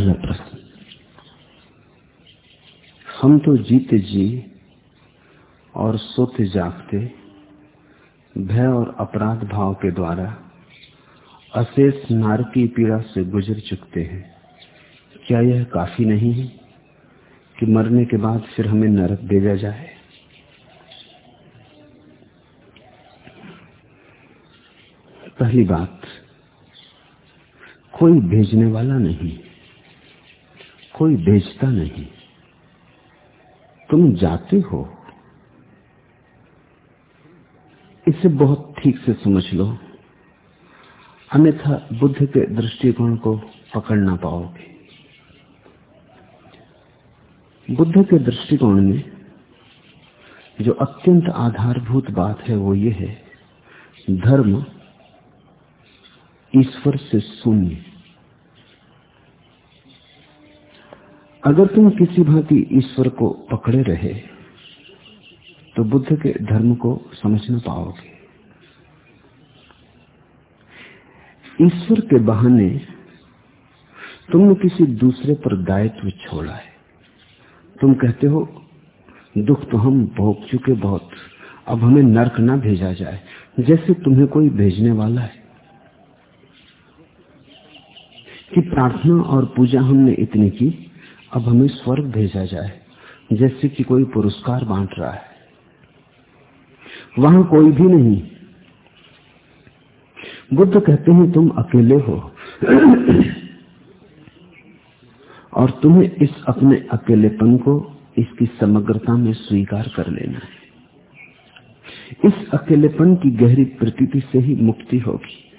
पहला प्रश्न। हम तो जीते जी और सोते जागते, भय और अपराध भाव के द्वारा अशेष नार की पीड़ा से गुजर चुकते हैं। क्या यह काफ़ी नहीं है कि मरने के बाद फिर हमें नरक भेजा जाए? पहली बात, कोई भेजने वाला नहीं। कोई भेजता नहीं। तुम जाते हो। इसे बहुत ठीक से समझ लो। अन्यथा बुद्ध के दृष्टिकोण को पकड़ ना पाओगे। बुद्ध के दृष्टिकोण में जो अत्यंत आधारभूत बात है, वो ये है, धर्म ईश्वर से शून्य। अगर तुम किसी भांति ईश्वर को पकड़े रहे तो बुद्ध के धर्म को समझ न पाओगे। ईश्वर के बहाने तुमने किसी दूसरे पर दायित्व छोड़ा है। तुम कहते हो, दुख तो हम भोग चुके बहुत, अब हमें नरक ना भेजा जाए, जैसे तुम्हें कोई भेजने वाला है। कि प्रार्थना और पूजा हमने इतनी की? अब हमें स्वर्ग भेजा जाए, जैसे कि कोई पुरस्कार बांट रहा है। वहाँ कोई भी नहीं। बुद्ध कहते हैं, तुम अकेले हो और तुम्हें इस अपने अकेलेपन को इसकी समग्रता में स्वीकार कर लेना है। इस अकेलेपन की गहरी प्रतीति से ही मुक्ति होगी,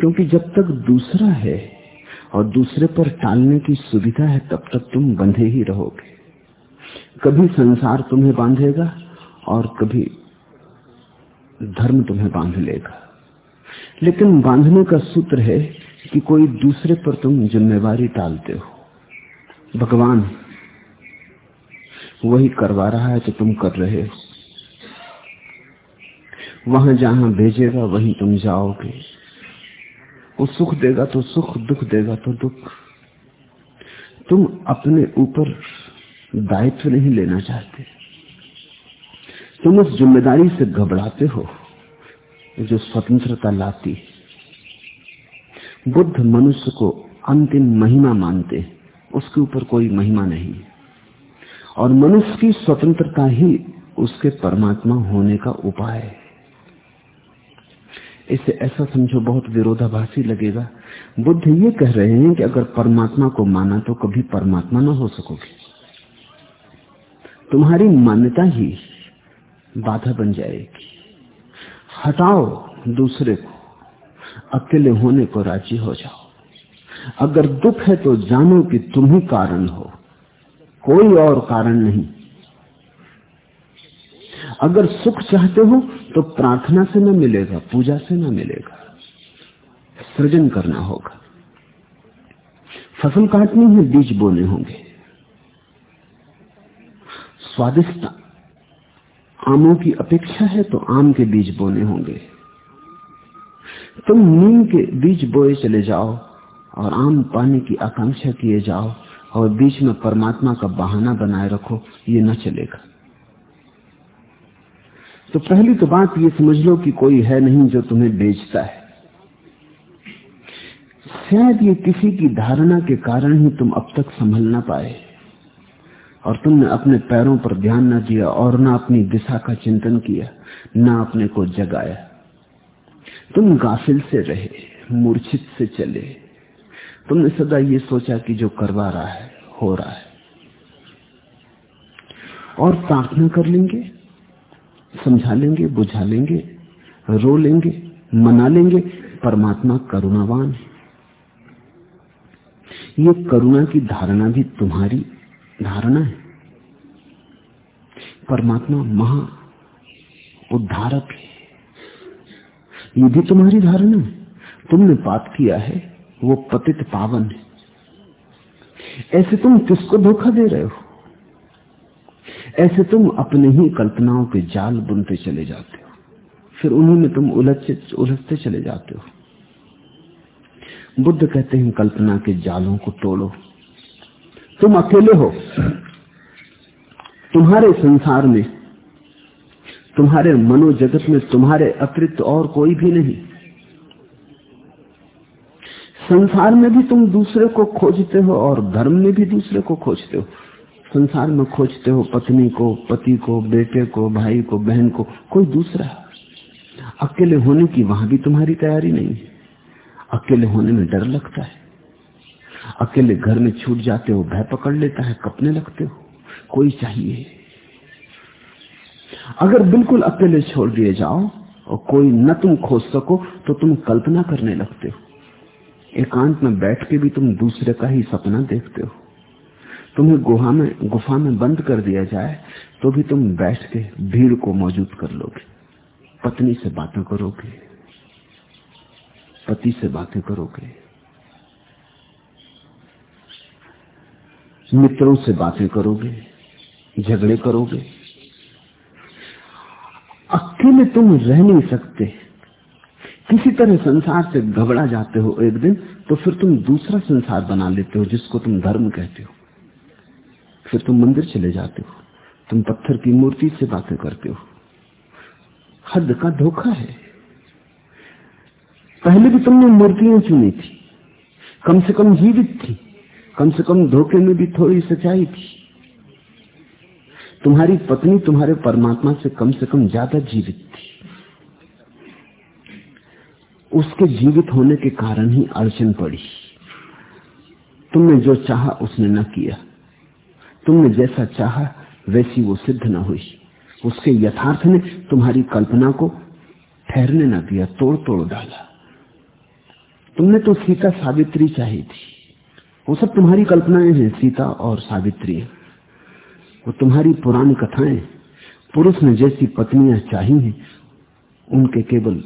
क्योंकि जब तक दूसरा है और दूसरे पर टालने की सुविधा है, तब तक तुम बंधे ही रहोगे। कभी संसार तुम्हें बांधेगा और कभी धर्म तुम्हें बाँध लेगा। लेकिन बांधने का सूत्र है कि कोई दूसरे पर तुम जिम्मेवारी टालते हो। भगवान, वही करवा रहा है तो तुम कर रहे हो। वहाँ जहाँ भेजेगा, वहीं तुम जाओगे। वो सुख देगा तो सुख, दुख देगा तो दुख। तुम अपने ऊपर दायित्व नहीं लेना चाहते। तुम उस ज़िम्मेदारी से घबराते हो जो स्वतंत्रता लाती बुद्ध मनुष्य को अंतिम महिमा मानते उसके ऊपर कोई महिमा नहीं और मनुष्य की स्वतंत्रता ही उसके परमात्मा होने का उपाय है। इसे ऐसा समझो बहुत विरोधाभासी लगेगा। बुद्ध ये कह रहे हैं कि अगर परमात्मा को माना तो कभी परमात्मा ना हो सकोगे। तुम्हारी मान्यता ही बाधा बन जाएगी। हटाओ दूसरे को, अकेले होने को राज़ी हो जाओ। अगर दुख है तो जानो कि तुम ही कारण हो। कोई और कारण नहीं। अगर सुख चाहते हो तो प्रार्थना से न मिलेगा, पूजा से न मिलेगा। सृजन करना होगा। फ़सल काटनी है, बीज बोने होंगे। स्वादिष्ट आमों की अपेक्षा है तो आम के बीज बोने होंगे। तुम नीम के बीज बोए चले जाओ, और आम पाने की आकांक्षा किए जाओ, और बीच में परमात्मा का बहाना बनाए रखो, ये न चलेगा। तो पहली तो बात ये समझ लो कि कोई है नहीं जो तुम्हें बेचता है। शायद ये किसी की धारणा के कारण ही तुम अब तक संभल ना पाए। और तुमने अपने पैरों पर ध्यान न दिया और ना अपनी दिशा का चिंतन किया, ना अपने को जगाया। तुम गाफिल से रहे, मूर्छित से चले। तुमने सदा ये सोचा कि जो करवा रहा है, हो रहा है। और प्रार्थना कर लेंगे? समझा लेंगे, बुझा लेंगे, रो लेंगे, मना लेंगे। परमात्मा करुणावान है। ये करुणा की धारणा भी तुम्हारी धारणा है। परमात्मा महा उद्धारक है। ये भी तुम्हारी धारणा है। तुमने पाप किया है, वो पतित पावन है। ऐसे तुम किसको धोखा दे रहे हो? ऐसे तुम अपने ही कल्पनाओं के जाल बुनते चले जाते हो। फिर उन्हीं में तुम उलझते उलझते चले जाते हो। बुद्ध कहते हैं, कल्पना के जालों को तोड़ो। तुम अकेले हो। तुम्हारे संसार में, तुम्हारे मनोजगत में, तुम्हारे अतिरिक्त और कोई भी नहीं। संसार में भी तुम दूसरे को खोजते हो और धर्म में भी दूसरे को खोजते हो। संसार में खोजते हो पत्नी को, पति को, बेटे को, भाई को, बहन को, कोई दूसरा। अकेले होने की वहाँ भी तुम्हारी तैयारी नहीं है। अकेले होने में डर लगता है। अकेले घर में छूट जाते हो, भय पकड़ लेता है, कपने लगते हो। कोई चाहिए। अगर बिल्कुल अकेले छोड़ दिए जाओ और कोई न तुम खोज सको तो तुम कल्पना करने लगते हो। एकांत में बैठ के भी तुम दूसरे का ही सपना देखते हो। तुम्हें गुहा में, गुफा में बंद कर दिया जाए तो भी तुम बैठ के भीड़ को मौजूद कर लोगे। पत्नी से बातें करोगे। पति से बातें करोगे। मित्रों से बातें करोगे। झगड़े करोगे। अकेले तुम रह नहीं सकते। किसी तरह संसार से घबरा जाते हो एक दिन तो फिर तुम दूसरा संसार बना लेते हो, जिसको तुम धर्म कहते हो। फिर तुम मंदिर चले जाते हो। तुम पत्थर की मूर्ति से बातें करते हो। हद का धोखा है। पहले भी तुमने मूर्तियाँ चुनी थी। कम से कम जीवित थी। कम से कम धोखे में भी थोड़ी सच्चाई थी। तुम्हारी पत्नी तुम्हारे परमात्मा से कम से कम ज़्यादा जीवित थी। उसके जीवित होने के कारण ही अड़चन पड़ी। तुमने जो चाहा उसने न किया। तुमने जैसा चाहा, वैसी वो सिद्ध न हुई उसके यथार्थ ने तुम्हारी कल्पना को ठहरने न दिया तोड़ तोड़ डाला। तुमने तो सीता सावित्री चाहिए थी। वो सब तुम्हारी कल्पनाएँ हैं, सीता और सावित्री। वो तुम्हारी पुरानी कथाएँ, पुरुष ने जैसी पत्नियाँ चाही हैं, उनके केवल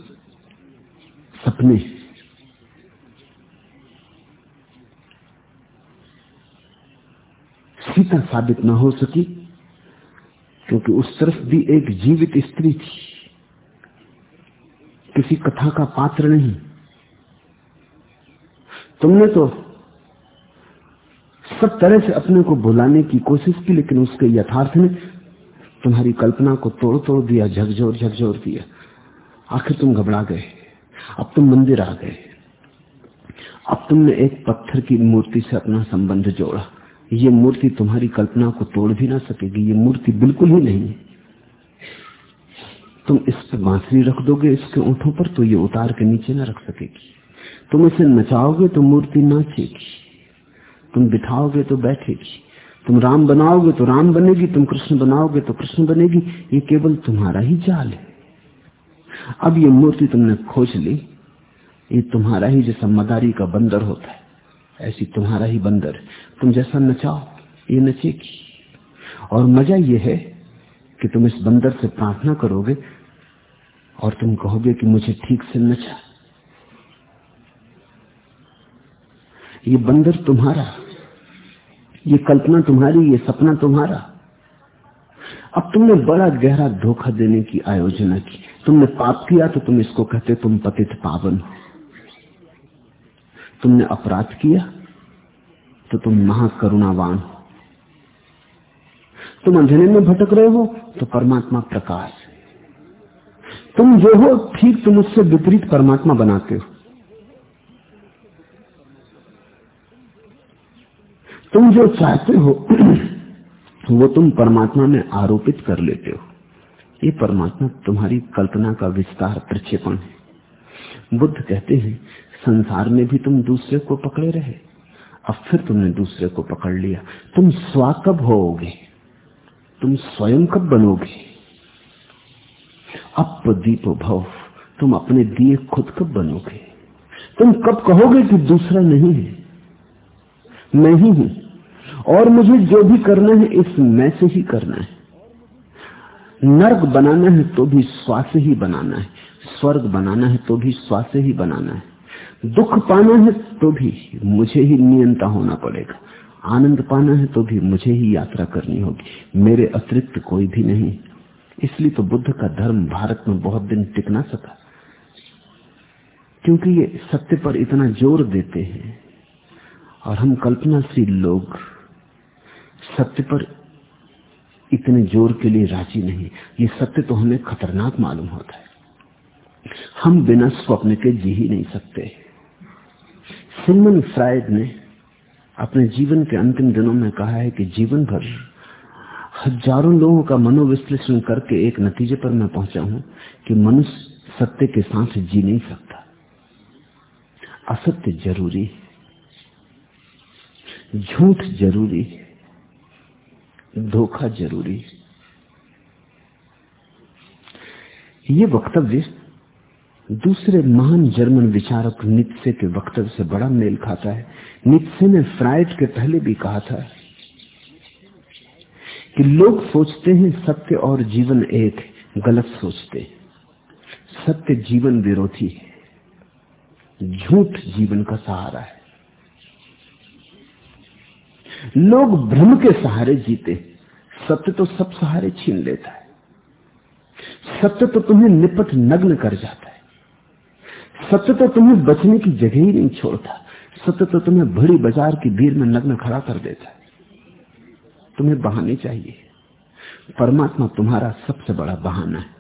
सपने सीता साबित ना हो सकी, क्योंकि उस तरफ़ भी एक जीवित स्त्री थी। किसी कथा का पात्र नहीं। तुमने तो सब तरह से अपने को बुलाने की कोशिश की, लेकिन उसके यथार्थ ने तुम्हारी कल्पना को तोड़ तोड़ दिया, झकझोर झकझोर दिया। आखिर तुम घबरा गए। अब तुम मंदिर आ गए। अब तुमने एक पत्थर की मूर्ति से अपना संबंध जोड़ा। ये मूर्ति तुम्हारी कल्पना को तोड़ भी ना सकेगी, ये मूर्ति बिल्कुल ही नहीं है। तुम इस पर बांसुरी रख दोगे इसके ऊँटों पर तो ये उतार के नीचे ना रख सकेगी। तुम इसे नचाओगे तो मूर्ति नाचेगी। तुम बिठाओगे तो बैठेगी। तुम राम बनाओगे तो राम बनेगी, तुम कृष्ण बनाओगे तो कृष्ण बनेगी, ये केवल तुम्हारा ही जाल है। अब ये मूर्ति तुमने खोज ली, ये तुम्हारा ही जैसा मदारी का बंदर होता है। ऐसी तुम्हारा ही बंदर, तुम जैसा नचाओ, ये नचेगी। और मज़ा ये है कि तुम इस बंदर से प्रार्थना करोगे और तुम कहोगे कि मुझे ठीक से नचा। ये बंदर तुम्हारा, ये कल्पना तुम्हारी, ये सपना तुम्हारा। अब तुमने बड़ा गहरा धोखा देने की आयोजना की। तुमने पाप किया तो तुम इसको कहते तुम पतित पावन हो। तुमने अपराध किया तो तुम महाकरुणावान हो। तुम अंधेरे में भटक रहे हो तो परमात्मा प्रकाश है। तुम जो हो, ठीक तुम उससे विपरीत परमात्मा बनाते हो। तुम जो चाहते हो, वो तुम परमात्मा में आरोपित कर लेते हो। ये परमात्मा तुम्हारी कल्पना का विस्तार, प्रक्षेपण है। बुद्ध कहते हैं संसार में भी तुम दूसरे को पकड़े रहे। अब फिर तुमने दूसरे को पकड़ लिया। तुम स्वा कब होोगे तुम स्वयं कब बनोगे अप दीप भव तुम अपने दिए खुद कब बनोगे? तुम कब कहोगे कि दूसरा नहीं है? मैं ही हूँ। और मुझे जो भी करना है, इस मैं से ही करना है। नर्क बनाना है तो भी श्वास ही बनाना है। स्वर्ग बनाना है तो भी श्वास ही बनाना है। दुख पाना है तो भी मुझे ही नियंता होना पड़ेगा। आनंद पाना है तो भी मुझे ही यात्रा करनी होगी। मेरे अतिरिक्त कोई भी नहीं। इसलिए तो बुद्ध का धर्म भारत में बहुत दिन टिक ना सका। क्योंकि ये सत्य पर इतना ज़ोर देते हैं। और हम कल्पनाशील लोग सत्य पर इतने ज़ोर के लिए राज़ी नहीं। ये सत्य तो हमें खतरनाक मालूम होता है। हम बिना स्वप्न के जी ही नहीं सकते। सिमन फ्राइड ने अपने जीवन के अंतिम दिनों में कहा है कि जीवन भर हज़ारों लोगों का मनोविश्लेषण करके एक नतीजे पर मैं पहुँचा हूँ कि मनुष्य सत्य के साथ जी नहीं सकता। असत्य ज़रूरी है। झूठ ज़रूरी है। धोखा ज़रूरी है। ये वक्तव्य दूसरे महान जर्मन विचारक नित्से के वक्तव्य से बड़ा मेल खाता है। नित्से ने फ्राइड के पहले भी कहा था कि लोग सोचते हैं सत्य और जीवन एक, गलत सोचते सत्य जीवन विरोधी है। झूठ जीवन का सहारा है। लोग भ्रम के सहारे जीते सत्य तो सब सहारे छीन लेता है। सत्य तो तुम्हें निपट नग्न कर जाता है। सत्य तो तुम्हें बचने की जगह ही नहीं छोड़ता। सत्य तो तुम्हें बड़ी बाज़ार की भीड़ में नग्न खड़ा कर देता है। तुम्हें बहाने चाहिए। परमात्मा तुम्हारा सबसे बड़ा बहाना है।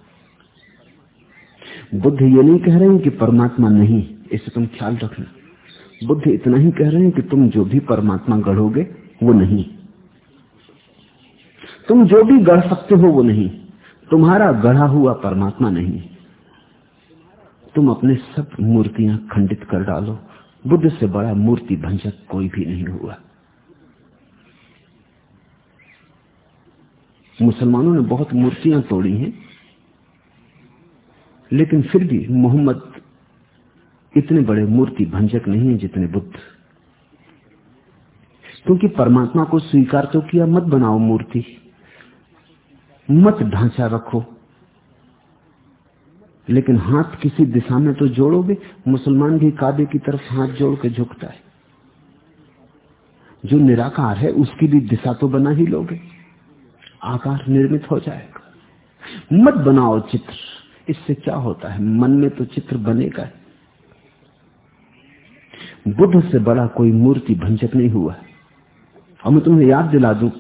बुद्ध ये नहीं कह रहे हैं कि परमात्मा नहीं, इसे तुम ख्याल रखना। बुद्ध इतना ही कह रहे हैं कि तुम जो भी परमात्मा गढ़ोगे, वो नहीं। तुम जो भी गढ़ सकते हो, वो नहीं। तुम्हारा गढ़ा हुआ परमात्मा नहीं। तुम अपने सब मूर्तियाँ खंडित कर डालो। बुद्ध से बड़ा मूर्ति भंजक कोई भी नहीं हुआ। मुसलमानों ने बहुत मूर्तियाँ तोड़ी हैं, लेकिन फिर भी मोहम्मद इतने बड़े मूर्ति भंजक नहीं है जितने बुद्ध। क्योंकि परमात्मा को स्वीकार तो किया, मत बनाओ मूर्ति, मत ढांचा रखो। लेकिन हाथ किसी दिशा में तो जोड़ोगे, मुसलमान भी काबे की तरफ़ हाथ जोड़ के झुकता है। जो निराकार है, उसकी भी दिशा तो बना ही लोगे। आकार निर्मित हो जाएगा। मत बनाओ चित्र। इससे क्या होता है? मन में तो चित्र बनेगा बुद्ध से बड़ा कोई मूर्ति भंजक नहीं हुआ है। और मैं तुम्हें याद दिला दूँ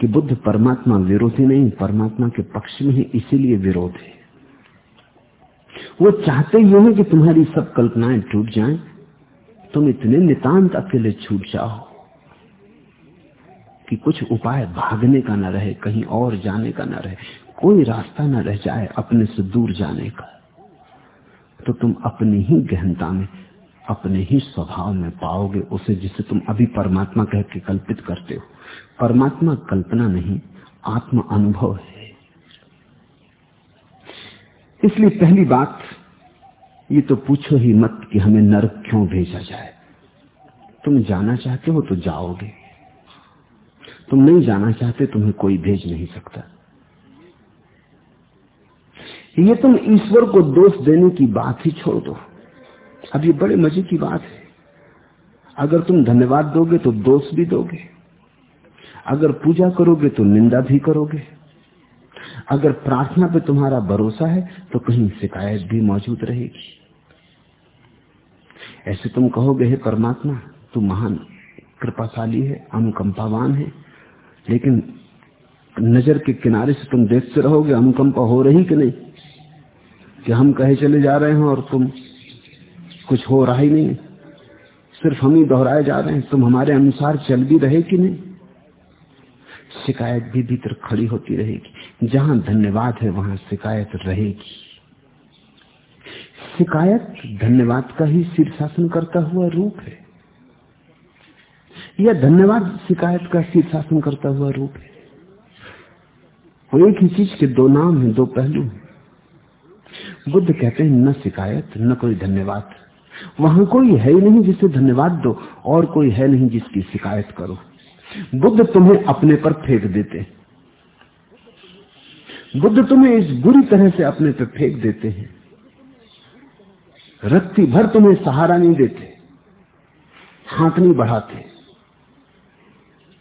कि बुद्ध परमात्मा विरोधी नहीं, परमात्मा के पक्ष में ही इसीलिए विरोध है। वो चाहते ही हैं कि तुम्हारी सब कल्पनाएँ टूट जाएँ। तुम इतने नितांत अकेले छूट जाओ कि कुछ उपाय भागने का न रहे, कहीं और जाने का न रहे, कोई रास्ता ना रह जाए अपने से दूर जाने का। तो तुम अपनी ही गहनता में, अपने ही स्वभाव में पाओगे उसे जिसे तुम अभी परमात्मा कह के कल्पित करते हो। परमात्मा कल्पना नहीं, आत्म अनुभव है। इसलिए पहली बात, ये तो पूछो ही मत कि हमें नरक क्यों भेजा जाए। तुम जाना चाहते हो तो जाओगे। तुम नहीं जाना चाहते, तुम्हें कोई भेज नहीं सकता। ये तुम ईश्वर को दोष देने की बात ही छोड़ दो। अब ये बड़े मज़े की बात है। अगर तुम धन्यवाद दोगे तो दोष भी दोगे। अगर पूजा करोगे तो निंदा भी करोगे। अगर प्रार्थना पे तुम्हारा भरोसा है तो कहीं शिकायत भी मौजूद रहेगी। ऐसे तुम कहोगे, हे परमात्मा, तू महान, कृपाशाली है, अनुकंपावान है, लेकिन नज़र के किनारे से तुम देखते रहोगे, अनुकंपा हो रही कि नहीं? कि हम कहे चले जा रहे हैं और तुम कुछ हो रहा ही नहीं? सिर्फ़ हम ही दोहराए जा रहे हैं, तुम हमारे अनुसार चल भी रहे कि नहीं? शिकायत भी भीतर खड़ी होती रहेगी। जहाँ धन्यवाद है, वहाँ शिकायत रहेगी। शिकायत धन्यवाद का ही शीर्षासन करता हुआ रूप है। या धन्यवाद शिकायत का शीर्षासन करता हुआ रूप है। वो एक ही चीज़ के दो नाम हैं, दो पहलू हैं। बुद्ध कहते हैं, न शिकायत, न कोई धन्यवाद। वहाँ कोई है ही नहीं जिसे धन्यवाद दो, और कोई है नहीं जिसकी शिकायत करो। बुद्ध तुम्हें अपने पर फेंक देते बुद्ध तुम्हें इस बुरी तरह से अपने पर फेंक देते हैं। रत्ती भर तुम्हें सहारा नहीं देते। हाथ नहीं बढ़ाते।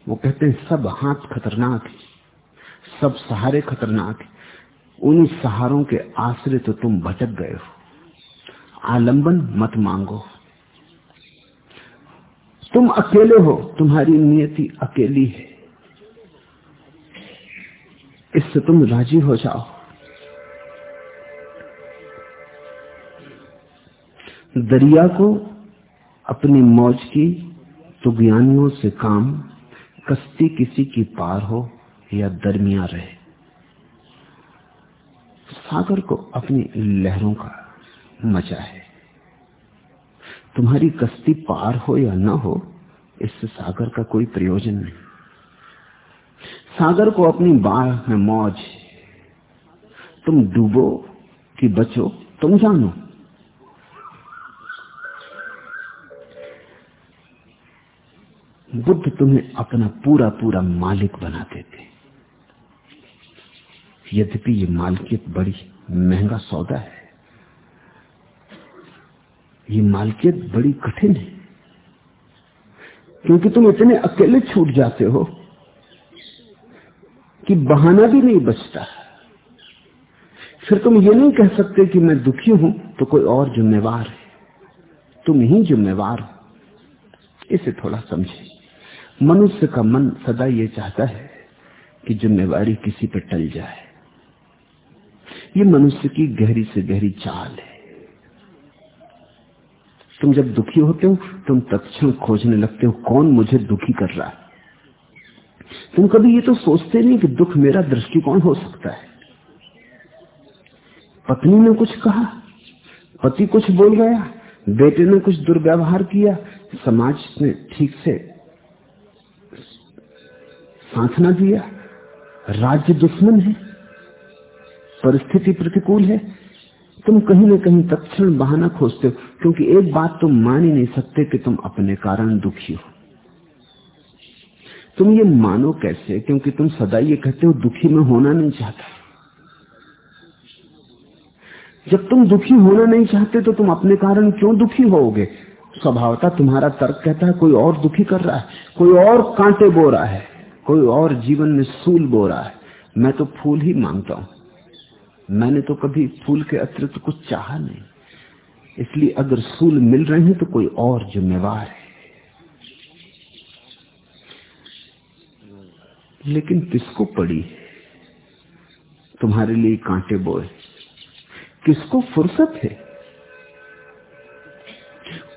वो कहते हैं, सब हाथ खतरनाक है। सब सहारे खतरनाक है। उन्हीं सहारों के आश्रय तो तुम भटक गए हो। आलंबन मत मांगो। तुम अकेले हो, तुम्हारी नियति अकेली है। इससे तुम राज़ी हो जाओ। दरिया को अपनी मौज की तुगयानियों से काम, कश्ती किसी की पार हो या दरमिया रहे। सागर को अपनी लहरों का मज़ा है। तुम्हारी कश्ती पार हो या ना हो, इससे सागर का कोई प्रयोजन नहीं। सागर को अपनी बाढ़ में मौज। तुम डूबो कि बचो, तुम जानो। बुद्ध तुम्हें अपना पूरा पूरा मालिक बना देते यद्यपि ये मालकियत बड़ी महँगा सौदा है, ये मालकियत बड़ी कठिन है, क्योंकि तुम इतने अकेले छूट जाते हो। कि बहाना भी नहीं बचता। फिर तुम ये नहीं कह सकते कि मैं दुखी हूँ तो कोई और जिम्मेवार है। तुम ही जिम्मेवार हो। इसे थोड़ा समझे। मनुष्य का मन सदा ये चाहता है कि जिम्मेवारी किसी पर टल जाए। ये मनुष्य की गहरी से गहरी चाल है। तुम जब दुखी होते हो, तुम तत्क्षण खोजने लगते हो, कौन मुझे दुखी कर रहा है? तुम कभी ये तो सोचते नहीं कि दुख मेरा दृष्टिकोण हो सकता है। पत्नी ने कुछ कहा, पति कुछ बोल गया, बेटे ने कुछ दुर्व्यवहार किया, समाज ने ठीक से साथ ना दिया। राज्य दुश्मन है, परिस्थिति प्रतिकूल है। तुम कहीं ना कहीं तत्ण बहाना खोजते हो, क्योंकि एक बात तुम मान ही नहीं सकते कि तुम अपने कारण दुखी हो। तुम ये मानो कैसे? क्योंकि तुम सदा ये कहते हो, दुखी में होना नहीं चाहता। जब तुम दुखी होना नहीं चाहते तो तुम अपने कारण क्यों दुखी होोगे स्वभावता तुम्हारा तर्क कहता है, कोई और दुखी कर रहा है, कोई और कांटे बो रहा है, कोई और जीवन में सूल बो रहा है। मैं तो फूल ही माँगता हूँ। मैंने तो कभी फूल के अतिरिक्त कुछ चाहा नहीं। इसलिए अगर सूल मिल रहे हैं तो कोई और जिम्मेवार है। लेकिन किसको पड़ी? तुम्हारे लिए कांटे बोए। किसको फुर्सत है?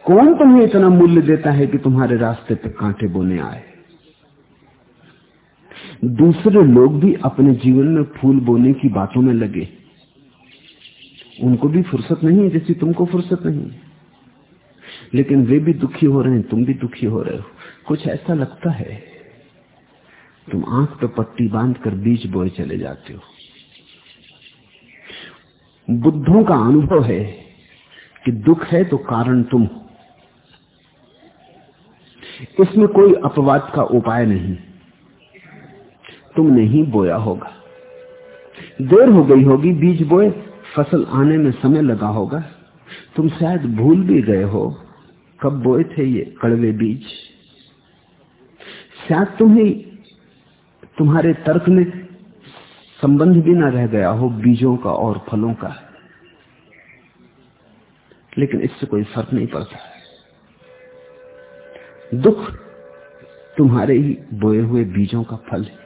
कौन तुम्हें इतना मूल्य देता है कि तुम्हारे रास्ते पर कांटे बोने आए? दूसरे लोग भी अपने जीवन में फूल बोने की बातों में लगे। उनको भी फुर्सत नहीं है जैसी तुमको फुर्सत नहीं है। लेकिन वे भी दुखी हो रहे हैं, तुम भी दुखी हो रहे हो। कुछ ऐसा लगता है? तुम आँख पे पट्टी बाँध कर बीज बोए चले जाते हो। बुद्धों का अनुभव है कि दुख है तो कारण तुम इसमें कोई अपवाद का उपाय नहीं। तुमने ही बोया होगा। देर हो गई होगी, बीज बोए, फ़सल आने में समय लगा होगा। तुम शायद भूल भी गए हो कब बोए थे ये कड़वे बीज। शायद तुम्हें तुम्हारे तर्क में संबंध भी ना रह गया हो बीजों का और फलों का। लेकिन इससे कोई फ़र्क नहीं पड़ता। दुख तुम्हारे ही बोए हुए बीजों का फल है।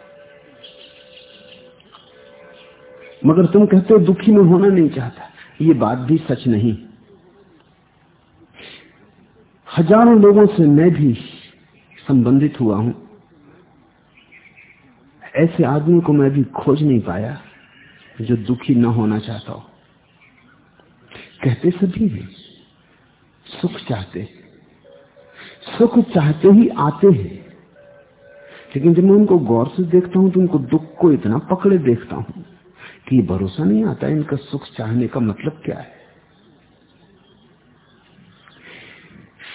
मगर तुम कहते हो दुखी में होना नहीं चाहता। ये बात भी सच नहीं। हज़ारों लोगों से मैं भी संबंधित हुआ हूँ। ऐसे आदमी को मैं भी खोज नहीं पाया जो दुखी न होना चाहता हो। कहते सभी हैं, सुख चाहते सुख चाहते ही आते हैं। लेकिन जब मैं उनको गौर से देखता हूँ तो उनको दुख को इतना पकड़े देखता हूँ कि भरोसा नहीं आता इनका सुख चाहने का मतलब क्या है।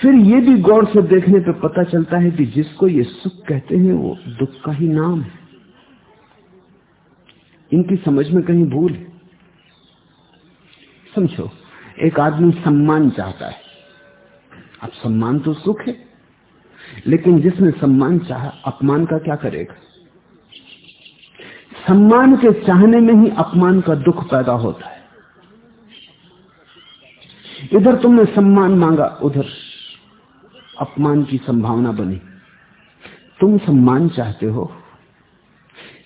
फिर ये भी गौर से देखने पर पता चलता है कि जिसको ये सुख कहते हैं, वो दुख का ही नाम है। इनकी समझ में कहीं भूल है? समझो, एक आदमी सम्मान चाहता है। अब सम्मान तो सुख है, लेकिन जिसने सम्मान चाहा, अपमान का क्या करेगा? सम्मान के चाहने में ही अपमान का दुख पैदा होता है। इधर तुमने सम्मान मांगा, उधर अपमान की संभावना बनी। तुम सम्मान चाहते हो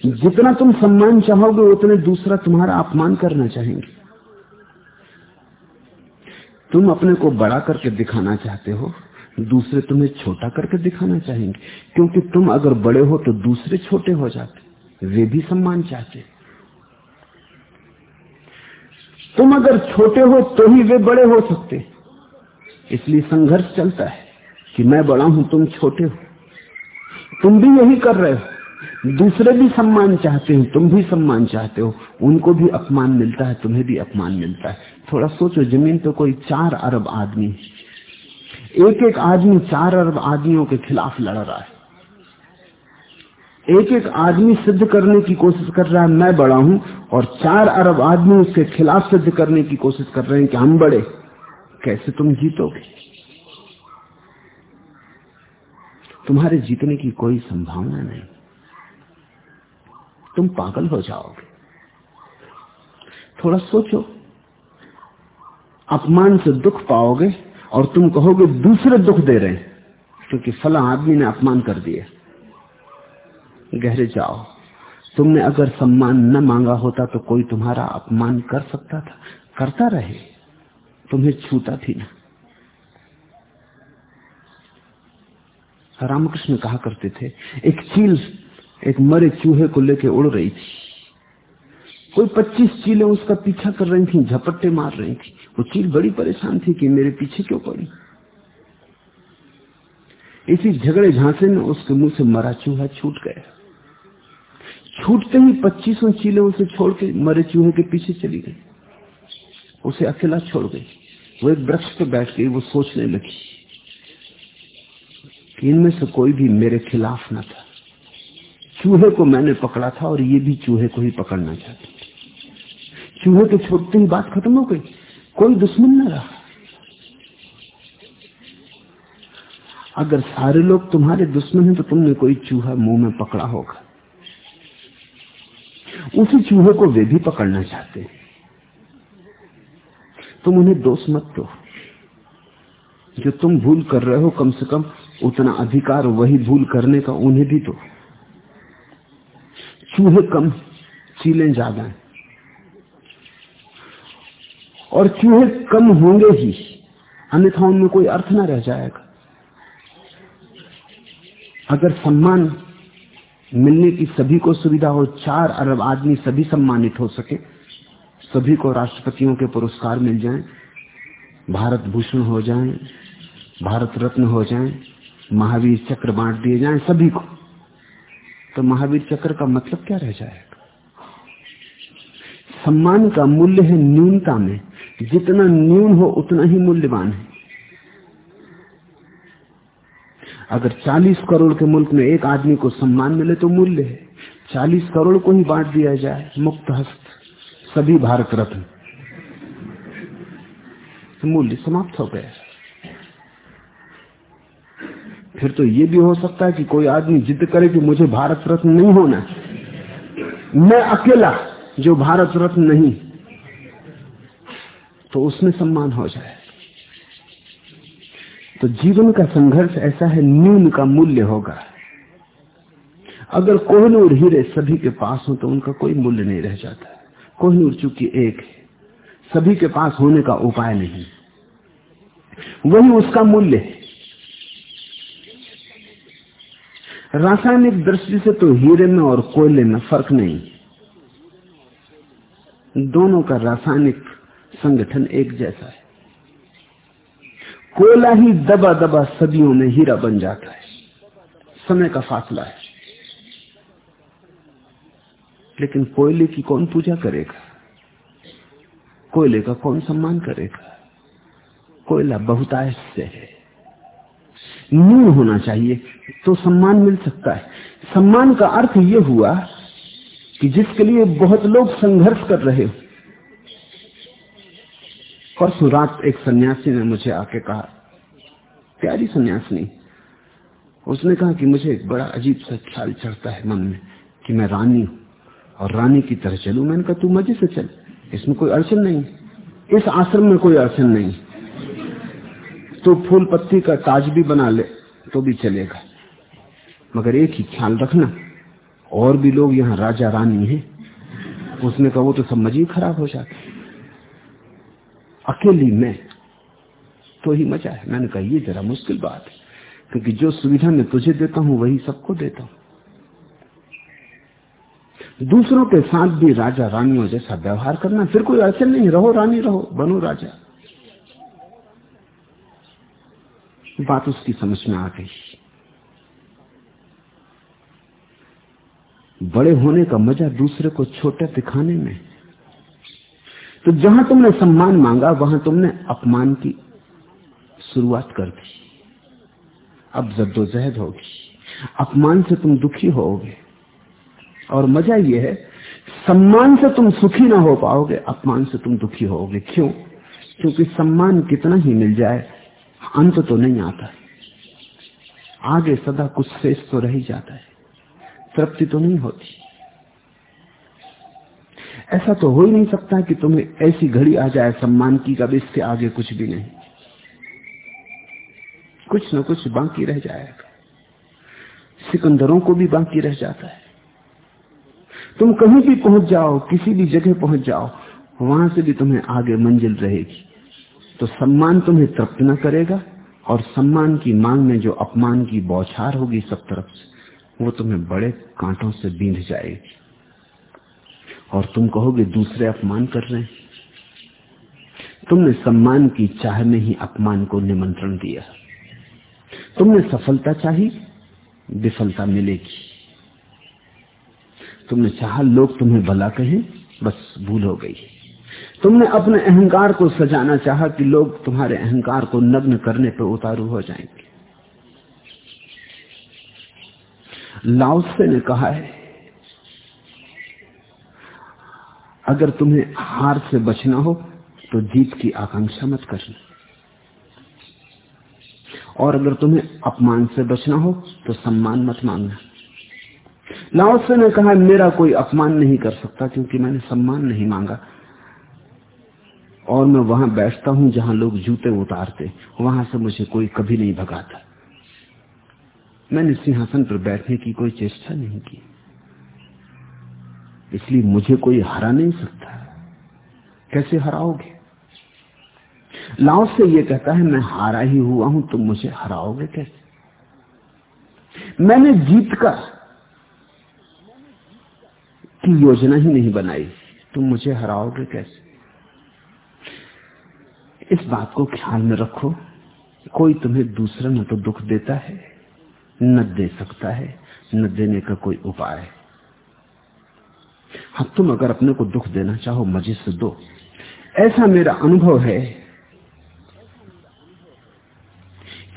जितना तुम सम्मान चाहोगे, उतने दूसरा तुम्हारा अपमान करना चाहेंगे। तुम अपने को बड़ा करके दिखाना चाहते हो, दूसरे तुम्हें छोटा करके दिखाना चाहेंगे। क्योंकि तुम अगर बड़े हो तो दूसरे छोटे हो जाते। वे भी सम्मान चाहते। तुम अगर छोटे हो तो ही वे बड़े हो सकते। इसलिए संघर्ष चलता है कि मैं बड़ा हूँ, तुम छोटे हो। तुम भी यही कर रहे हो। दूसरे भी सम्मान चाहते हैं, तुम भी सम्मान चाहते हो, उनको भी अपमान मिलता है, तुम्हें भी अपमान मिलता है। थोड़ा सोचो, ज़मीन तो कोई चार अरब आदमी एक एक आदमी चार अरब आदमियों के खिलाफ लड़ रहा है। एक एक आदमी सिद्ध करने की कोशिश कर रहा है, मैं बड़ा हूँ, और चार अरब आदमी उसके खिलाफ सिद्ध करने की कोशिश कर रहे हैं कि हम बड़े, कैसे तुम जीतोगे? तुम्हारे जीतने की कोई संभावना नहीं। तुम पागल हो जाओगे थोड़ा सोचो। अपमान से दुख पाओगे और तुम कहोगे दूसरे दुख दे रहे हैं, क्योंकि फला आदमी ने अपमान कर दिया। गहरे जाओ। तुमने अगर सम्मान न मांगा होता तो कोई तुम्हारा अपमान कर सकता था, करता रहे। तुम्हें छूता थी ना। रामकृष्ण कहा करते थे, एक चील एक मरे चूहे को लेके उड़ रही थी। कोई पच्चीस चीलें उसका पीछा कर रही थी, झपट्टे मार रही थी। वो चील बड़ी परेशान थी कि मेरे पीछे क्यों पड़ी? इसी झगड़े झांसे में उसके मुँह से मरा चूहा छूट गया। छूटते ही पच्चीसों चीले उसे छोड़ के मरे चूहे के पीछे चली गई। उसे अकेला छोड़ गई। वो एक वृक्ष पे बैठ गई, वो सोचने लगी कि इनमें से कोई भी मेरे खिलाफ न था। चूहे को मैंने पकड़ा था और ये भी चूहे को ही पकड़ना चाहते चूहे के छोड़ते ही बात खत्म हो गई, कोई दुश्मन न रहा। अगर सारे लोग तुम्हारे दुश्मन हैं तो तुमने कोई चूहा मुँह में पकड़ा होगा। उसी चूहे को वे भी पकड़ना चाहते हैं। तुम उन्हें दोष मत दो। जो तुम भूल कर रहे हो, कम से कम उतना अधिकार वही भूल करने का उन्हें भी दो। चूहे कम चीलें ज़्यादा हैं। और चूहे कम होंगे ही अन्यथा उनमें कोई अर्थ ना रह जाएगा। अगर सम्मान मिलने की सभी को सुविधा हो चार अरब आदमी सभी सम्मानित हो सके सभी को राष्ट्रपतियों के पुरस्कार मिल जाएँ, भारत भूषण हो जाएँ, भारत रत्न हो जाएँ, महावीर चक्र बांट दिए जाएँ सभी को। तो महावीर चक्र का मतलब क्या रह जाएगा? सम्मान का मूल्य है न्यूनता में। जितना न्यून हो, उतना ही मूल्यवान है। अगर 40 करोड़ के मुल्क में एक आदमी को सम्मान मिले तो मूल्य है। 40 करोड़ को ही बांट दिया जाए। मुक्त हस्त। सभी भारत रत्न। तो मूल्य समाप्त हो गया। फिर तो ये भी हो सकता है कि कोई आदमी जिद करे कि मुझे भारत रत्न नहीं होना। मैं अकेला जो भारत रत्न नहीं तो उसमें सम्मान हो जाए। तो जीवन का संघर्ष ऐसा है, न्यून का मूल्य होगा। अगर कोहनूर हीरे सभी के पास हो तो उनका कोई मूल्य नहीं रह जाता। कोहनूर चूँकि एक है, सभी के पास होने का उपाय नहीं। वही उसका मूल्य है। रासायनिक दृष्टि से तो हीरे में और कोयले में फ़र्क नहीं। दोनों का रासायनिक संगठन एक जैसा है। कोयला ही दबा दबा सदियों में हीरा बन जाता है। समय का फासला है। लेकिन कोयले की कौन पूजा करेगा? कोयले का कौन सम्मान करेगा? कोयला बहुतायश से है। न्यून होना चाहिए तो सम्मान मिल सकता है। सम्मान का अर्थ यह हुआ कि जिसके लिए बहुत लोग संघर्ष कर रहे हो। परसों रात एक सन्यासी ने मुझे आके कहा, प्यारी सन्यासिनी, उसने कहा कि मुझे एक बड़ा अजीब सा ख्याल चढ़ता है मन में कि मैं रानी हूँ और रानी की तरह चलू। मैंने कहा, तू मज़े से चल, इसमें कोई अड़चन नहीं। इस आश्रम में कोई अड़चन नहीं। तो फूल पत्ती का ताज भी बना ले तो भी चलेगा। मगर एक ही ख्याल रखना, और भी लोग यहाँ राजा रानी हैं, उसने कहा, वो तो सब मजी खराब हो जाते अकेली मैं तो ही मज़ा है। मैंने कहा, ये जरा मुश्किल बात है, क्योंकि जो सुविधा मैं तुझे देता हूँ, वही सबको देता हूँ। दूसरों के साथ भी राजा रानियों जैसा व्यवहार करना, फिर कोई अड़चन नहीं, रहो रानी, रहो, बनो राजा। बात उसकी समझ में आ गई। बड़े होने का मज़ा दूसरे को छोटे दिखाने में। तो जहाँ तुमने सम्मान मांगा, वहाँ तुमने अपमान की शुरुआत कर दी। अब जद्दोजहद होगी। अपमान से तुम दुखी होगे और मज़ा यह है, सम्मान से तुम सुखी ना हो पाओगे, अपमान से तुम दुखी होगे क्यों? क्योंकि सम्मान कितना ही मिल जाए अंत तो नहीं आता। आगे सदा कुछ शेष तो रह ही जाता है। तृप्ति तो नहीं होती। ऐसा तो हो ही नहीं सकता कि तुम्हें ऐसी घड़ी आ जाए, सम्मान की कब इसके आगे कुछ भी नहीं। कुछ न कुछ बाकी रह जाएगा। सिकंदरों को भी बाकी रह जाता है। तुम कहीं भी पहुँच जाओ, किसी भी जगह पहुँच जाओ, वहाँ से भी तुम्हें आगे मंजिल रहेगी। तो सम्मान तुम्हें तृप्त न करेगा, और सम्मान की मांग में जो अपमान की बौछार होगी सब तरफ़ से, वो तुम्हें बड़े कांटों से बींध जाएगी। और तुम कहोगे, दूसरे अपमान कर रहे हैं। तुमने सम्मान की चाह में ही अपमान को निमंत्रण दिया। तुमने सफलता चाही, विफलता मिलेगी। तुमने चाहा, लोग तुम्हें भला कहें, बस भूल हो गई। तुमने अपने अहंकार को सजाना चाहा कि लोग तुम्हारे अहंकार को नग्न करने पर उतारू हो जाएँगे। लाउसे ने कहा है, अगर तुम्हें हार से बचना हो तो जीत की आकांक्षा मत करना। और अगर तुम्हें अपमान से बचना हो तो सम्मान मत मांगना। लाओसे ने कहा, मेरा कोई अपमान नहीं कर सकता क्योंकि मैंने सम्मान नहीं मांगा। और मैं वहाँ बैठता हूँ जहाँ लोग जूते उतारते। वहाँ से मुझे कोई कभी नहीं भगाता। मैंने सिंहासन पर बैठने की कोई चेष्टा नहीं की। इसलिए मुझे कोई हरा नहीं सकता। कैसे हराओगे? लाओ से ये कहता है, मैं हारा ही हुआ हूँ, तुम मुझे हराओगे कैसे? मैंने जीत का की योजना ही नहीं बनाई। तुम मुझे हराओगे कैसे? इस बात को ख्याल में रखो, कोई तुम्हें दूसरा न तो दुख देता है, न दे सकता है, न देने का कोई उपाय है। हाँ तुम अगर अपने को दुख देना चाहो, मज़े से दो। ऐसा मेरा अनुभव है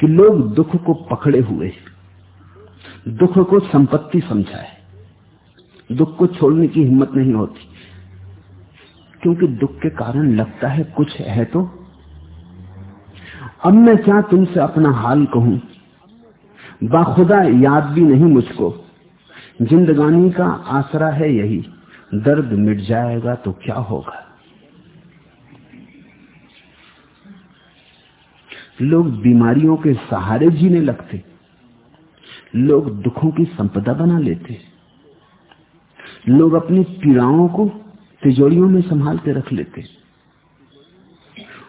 कि लोग दुख को पकड़े हुए, दुख को संपत्ति समझा है। दुख को छोड़ने की हिम्मत नहीं होती, क्योंकि दुख के कारण लगता है कुछ है तो अब मैं क्या तुमसे अपना हाल कहूँ? बाखुदा याद भी नहीं मुझको। जिंदगानी का आसरा है यही। दर्द मिट जाएगा तो क्या होगा? लोग बीमारियों के सहारे जीने लगते। लोग दुखों की संपदा बना लेते। लोग अपनी पीड़ाओं को तिजोरियों में संभाल के रख लेते।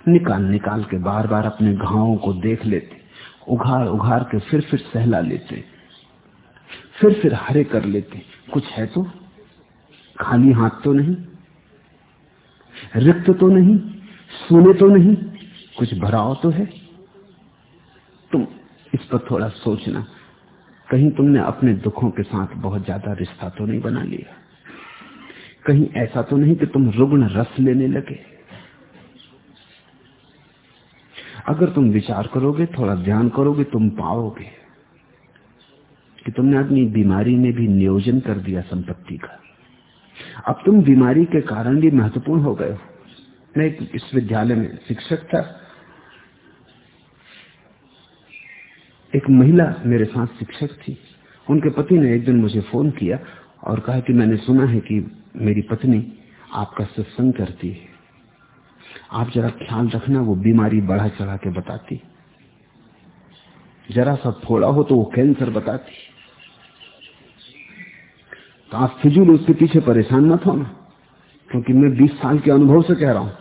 निकाल निकाल के बार बार अपने घावों को देख लेते, उघाड़ उघाड़ के फिर फिर सहला लेते, फिर फिर हरे कर लेते। कुछ है तो? खाली हाथ तो नहीं, रिक्त तो नहीं, सुने तो नहीं, कुछ भराव तो है? तुम इस पर थोड़ा सोचना। कहीं तुमने अपने दुखों के साथ बहुत ज़्यादा रिश्ता तो नहीं बना लिया? कहीं ऐसा तो नहीं कि तुम रुग्ण रस लेने लगे? अगर तुम विचार करोगे, थोड़ा ध्यान करोगे, तुम पाओगे कि तुमने अपनी बीमारी में भी नियोजन कर दिया संपत्ति का। अब तुम बीमारी के कारण भी महत्वपूर्ण हो गए हो। मैं एक विश्वविद्यालय में शिक्षक था। एक महिला मेरे साथ शिक्षक थी। उनके पति ने एक दिन मुझे फ़ोन किया और कहा कि मैंने सुना है कि मेरी पत्नी आपका सत्संग करती है। आप जरा ख्याल रखना, वो बीमारी बढ़ा चढ़ा के बताती। जरा सा थोड़ा हो तो वो कैंसर बताती। तो आप फिजूल उसके पीछे परेशान मत होना, क्योंकि मैं 20 साल के अनुभव से कह रहा हूँ।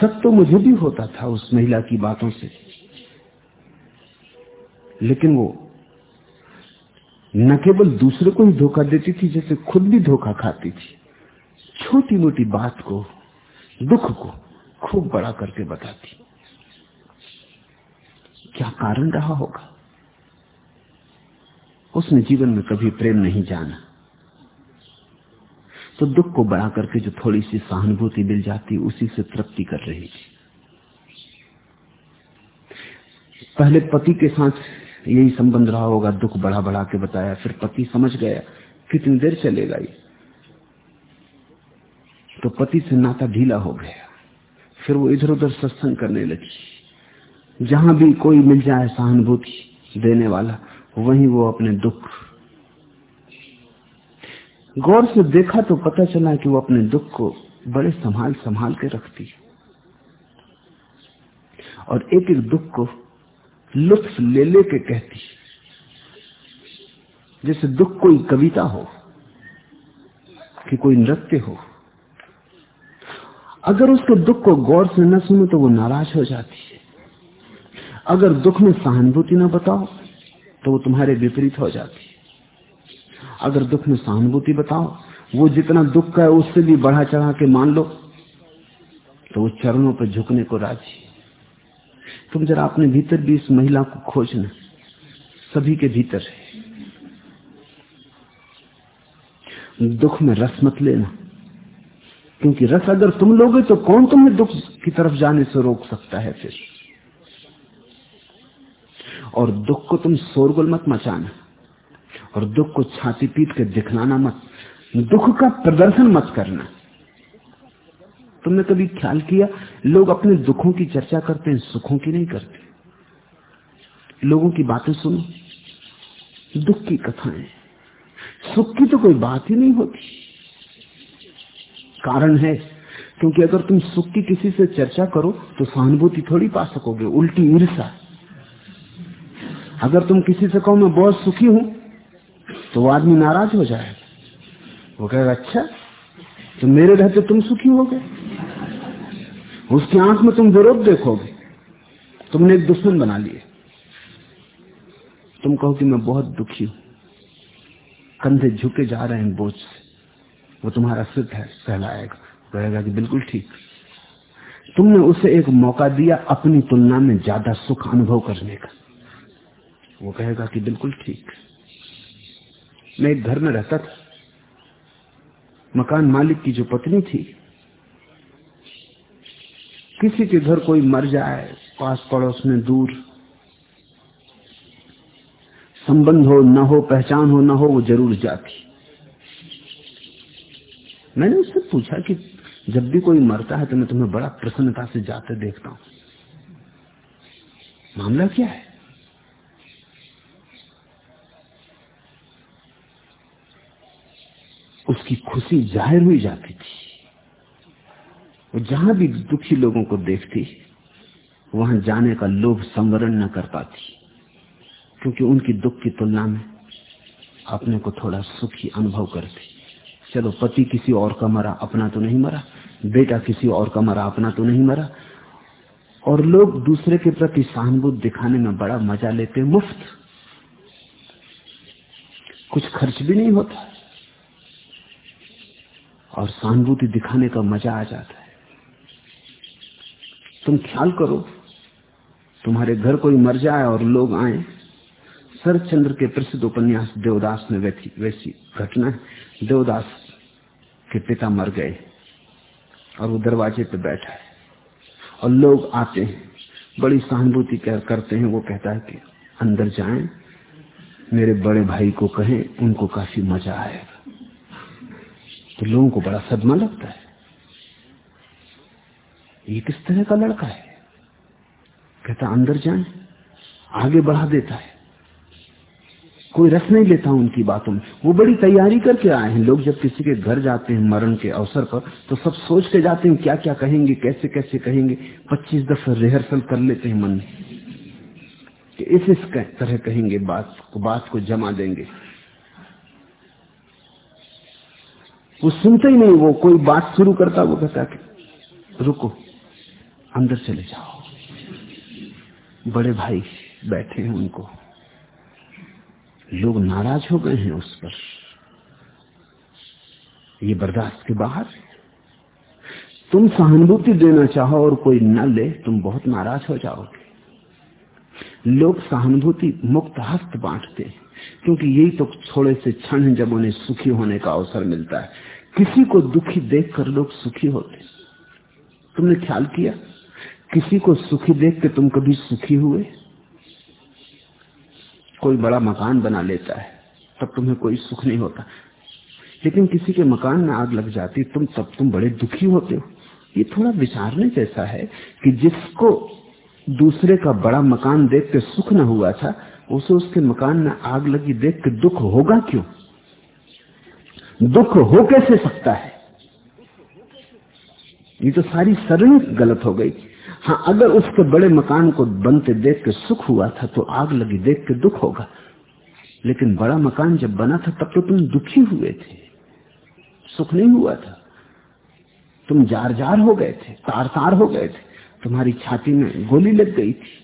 सब तो मुझे भी होता था उस महिला की बातों से। लेकिन वो न केवल दूसरे को ही धोखा देती थी, जैसे खुद भी धोखा खाती थी। छोटी मोटी बात को दुख को खूब बड़ा करके बताती। क्या कारण रहा होगा? उसने जीवन में कभी प्रेम नहीं जाना। तो दुख को बड़ा करके जो थोड़ी सी सहानुभूति मिल जाती, उसी से तृप्ति कर रही थी। पहले पति के साथ यही संबंध रहा होगा, दुख बढ़ा बढ़ा के बताया, फिर पति समझ गया, कितनी देर चलेगा ये? तो पति से नाता ढीला हो गया। फिर वो इधर उधर सत्संग करने लगी। जहाँ भी कोई मिल जाए सहानुभूति देने वाला, वहीं वो अपने दुख। गौर से देखा तो पता चला कि वो अपने दुख को बड़े संभाल संभाल के रखती और एक एक दुख को लुत्फ ले ले के कहती जैसे दुख कोई कविता हो, कि कोई नृत्य हो अगर उसके दुख को गौर से न सुनो तो वो नाराज़ हो जाती है। अगर दुख में सहानुभूति न बताओ तो वो तुम्हारे विपरीत हो जाती है। अगर दुख में सहानुभूति बताओ, वो जितना दुख का है उससे भी बढ़ा चढ़ा के मान लो तो वो चरणों पर झुकने को राज़ी तुम जरा अपने भीतर भी इस महिला को खोजना। सभी के भीतर है। दुख में रस मत लेना। क्योंकि रस अगर तुम लोगे तो कौन तुम्हें दुख की तरफ़ जाने से रोक सकता है फिर? और दुख को तुम शोरगुल मत मचाना, और दुख को छाती पीट के दिखलाना मत, दुख का प्रदर्शन मत करना। तुमने कभी ख्याल किया, लोग अपने दुखों की चर्चा करते हैं, सुखों की नहीं करते। लोगों की बातें सुनो, दुख की कथाएँ। सुख की तो कोई बात ही नहीं होती। कारण है। क्योंकि अगर तुम सुख की किसी से चर्चा करो तो सहानुभूति थोड़ी पा सकोगे, उल्टी ईर्षा अगर तुम किसी से कहो, मैं बहुत सुखी हूँ तो वो आदमी नाराज़ हो जाएगा। वो कहेगा अच्छा तो मेरे रहते तुम सुखी हो गए उसकी आँख में तुम विरोध देखोगे। तुमने एक दुश्मन बना लिए। तुम कहो कि मैं बहुत दुखी हूँ। कंधे झुके जा रहे हैं बोझ से। वो तुम्हारा सिद्ध है, कहलाएगा। कहेगा कि बिल्कुल ठीक। तुमने उसे एक मौका दिया अपनी तुलना में ज़्यादा सुख अनुभव करने का। वो कहेगा कि बिल्कुल ठीक। मैं एक घर में रहता था। मकान मालिक की जो पत्नी थी, किसी के घर कोई मर जाए पास पड़ोस में दूर संबंध हो, न हो, पहचान हो, न हो, वो ज़रूर जाती। मैंने उससे पूछा कि जब भी कोई मरता है तो मैं तुम्हें बड़ा प्रसन्नता से जाते देखता हूँ। मामला क्या है? उसकी खुशी ज़ाहिर हुई जाती थी। वो जहाँ भी दुखी लोगों को देखती, वहाँ जाने का लोभ संवरण न कर पाती, क्योंकि उनकी दुख की तुलना में अपने को थोड़ा सुखी अनुभव करती। चलो पति किसी और का मरा, अपना तो नहीं मरा। बेटा किसी और का मरा, अपना तो नहीं मरा। और लोग दूसरे के प्रति सहानुभूति दिखाने में बड़ा मज़ा लेते मुफ़्त। कुछ खर्च भी नहीं होता। और सहानुभूति दिखाने का मज़ा आ जाता है। तुम ख्याल करो, तुम्हारे घर कोई मर जाए और लोग आए, शरदचंद्र के प्रसिद्ध उपन्यास देवदास में वैसी घटना है। देवदास के पिता मर गए और वो दरवाजे पे बैठा है। और लोग आते हैं, बड़ी सहानुभूति करते हैं, वो कहता है कि अंदर जाएँ, मेरे बड़े भाई को कहें, उनको काफ़ी मज़ा आएगा। तो लोगों को बड़ा सदमा लगता है। ये किस तरह का लड़का है? कहता, अंदर जाए, आगे बढ़ा देता है। कोई रस नहीं लेता उनकी बातों में। वो बड़ी तैयारी करके आए हैं। लोग जब किसी के घर जाते हैं मरण के अवसर पर तो सब सोच के जाते हैं क्या क्या कहेंगे, कैसे कैसे कहेंगे। पच्चीस दफे रिहर्सल कर लेते हैं मन में। कि इस इस तरह कहेंगे, बात को बात को जमा देंगे। वो सुनते ही नहीं, वो कोई बात शुरू करता, वो कहता कि, रुको, अंदर चले जाओ। बड़े भाई बैठे हैं उनको। लोग नाराज़ हो गए हैं उस पर। ये बर्दाश्त के बाहर तुम सहानुभूति देना चाहो और कोई न ले, तुम बहुत नाराज़ हो जाओगे। लोग सहानुभूति मुक्त हस्त बांटते हैं, क्योंकि यही तो थोड़े से क्षण है जब उन्हें सुखी होने का अवसर मिलता है। किसी को दुखी देखकर लोग सुखी होते तुमने ख्याल किया? किसी को सुखी देख के तुम कभी सुखी हुए? कोई बड़ा मकान बना लेता है, तब तुम्हें कोई सुख नहीं होता। लेकिन किसी के मकान में आग लग जाती, तुम तब तुम बड़े दुखी होते हो। ये थोड़ा विचारने जैसा है कि जिसको दूसरे का बड़ा मकान देख के सुख न हुआ था, उसे उसके मकान में आग लगी देख के दुख होगा क्यों? दुख हो कैसे सकता है? ये तो सारी सरणी गलत हो गई। हाँ अगर उसके बड़े मकान को बनते देख के सुख हुआ था तो आग लगी देख के दुख होगा। लेकिन बड़ा मकान जब बना था, तब तो तुम दुखी हुए थे। सुख नहीं हुआ था। तुम जार जार हो गए थे तार तार हो गए थे। तुम्हारी छाती में गोली लग गई थी।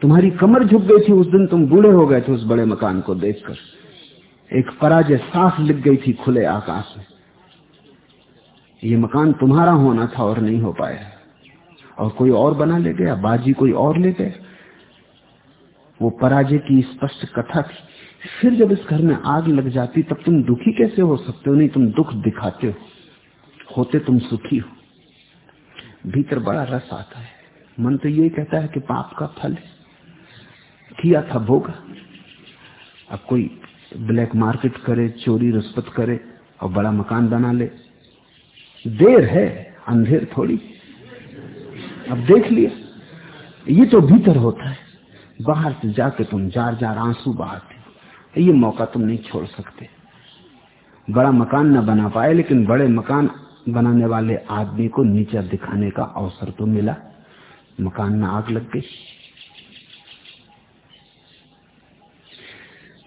तुम्हारी कमर झुक गई थी, उस दिन तुम बूढ़े हो गए थे उस बड़े मकान को देखकर। एक पराजय साफ़ लिख गई थी खुले आकाश में। ये मकान तुम्हारा होना था और नहीं हो पाया। और कोई और बना ले गया, बाजी कोई और ले गए। वो पराजय की स्पष्ट कथा थी। फिर जब इस घर में आग लग जाती, तब तुम दुखी कैसे हो सकते हो? नहीं, तुम दुख दिखाते हो। होते तुम सुखी हो। भीतर बड़ा रस आता है। मन तो यही कहता है कि पाप का फल किया था भोगा। अब कोई ब्लैक मार्केट करे, चोरी रिश्वत करे और बड़ा मकान बना ले। देर है, अंधेर थोड़ी। अब देख लिया। ये तो भीतर होता है। बाहर से जाके तुम जार जार आँसू बहाते ये मौका तुम नहीं छोड़ सकते। बड़ा मकान न बना पाए, लेकिन बड़े मकान बनाने वाले आदमी को नीचा दिखाने का अवसर तो मिला। मकान में आग लग गई।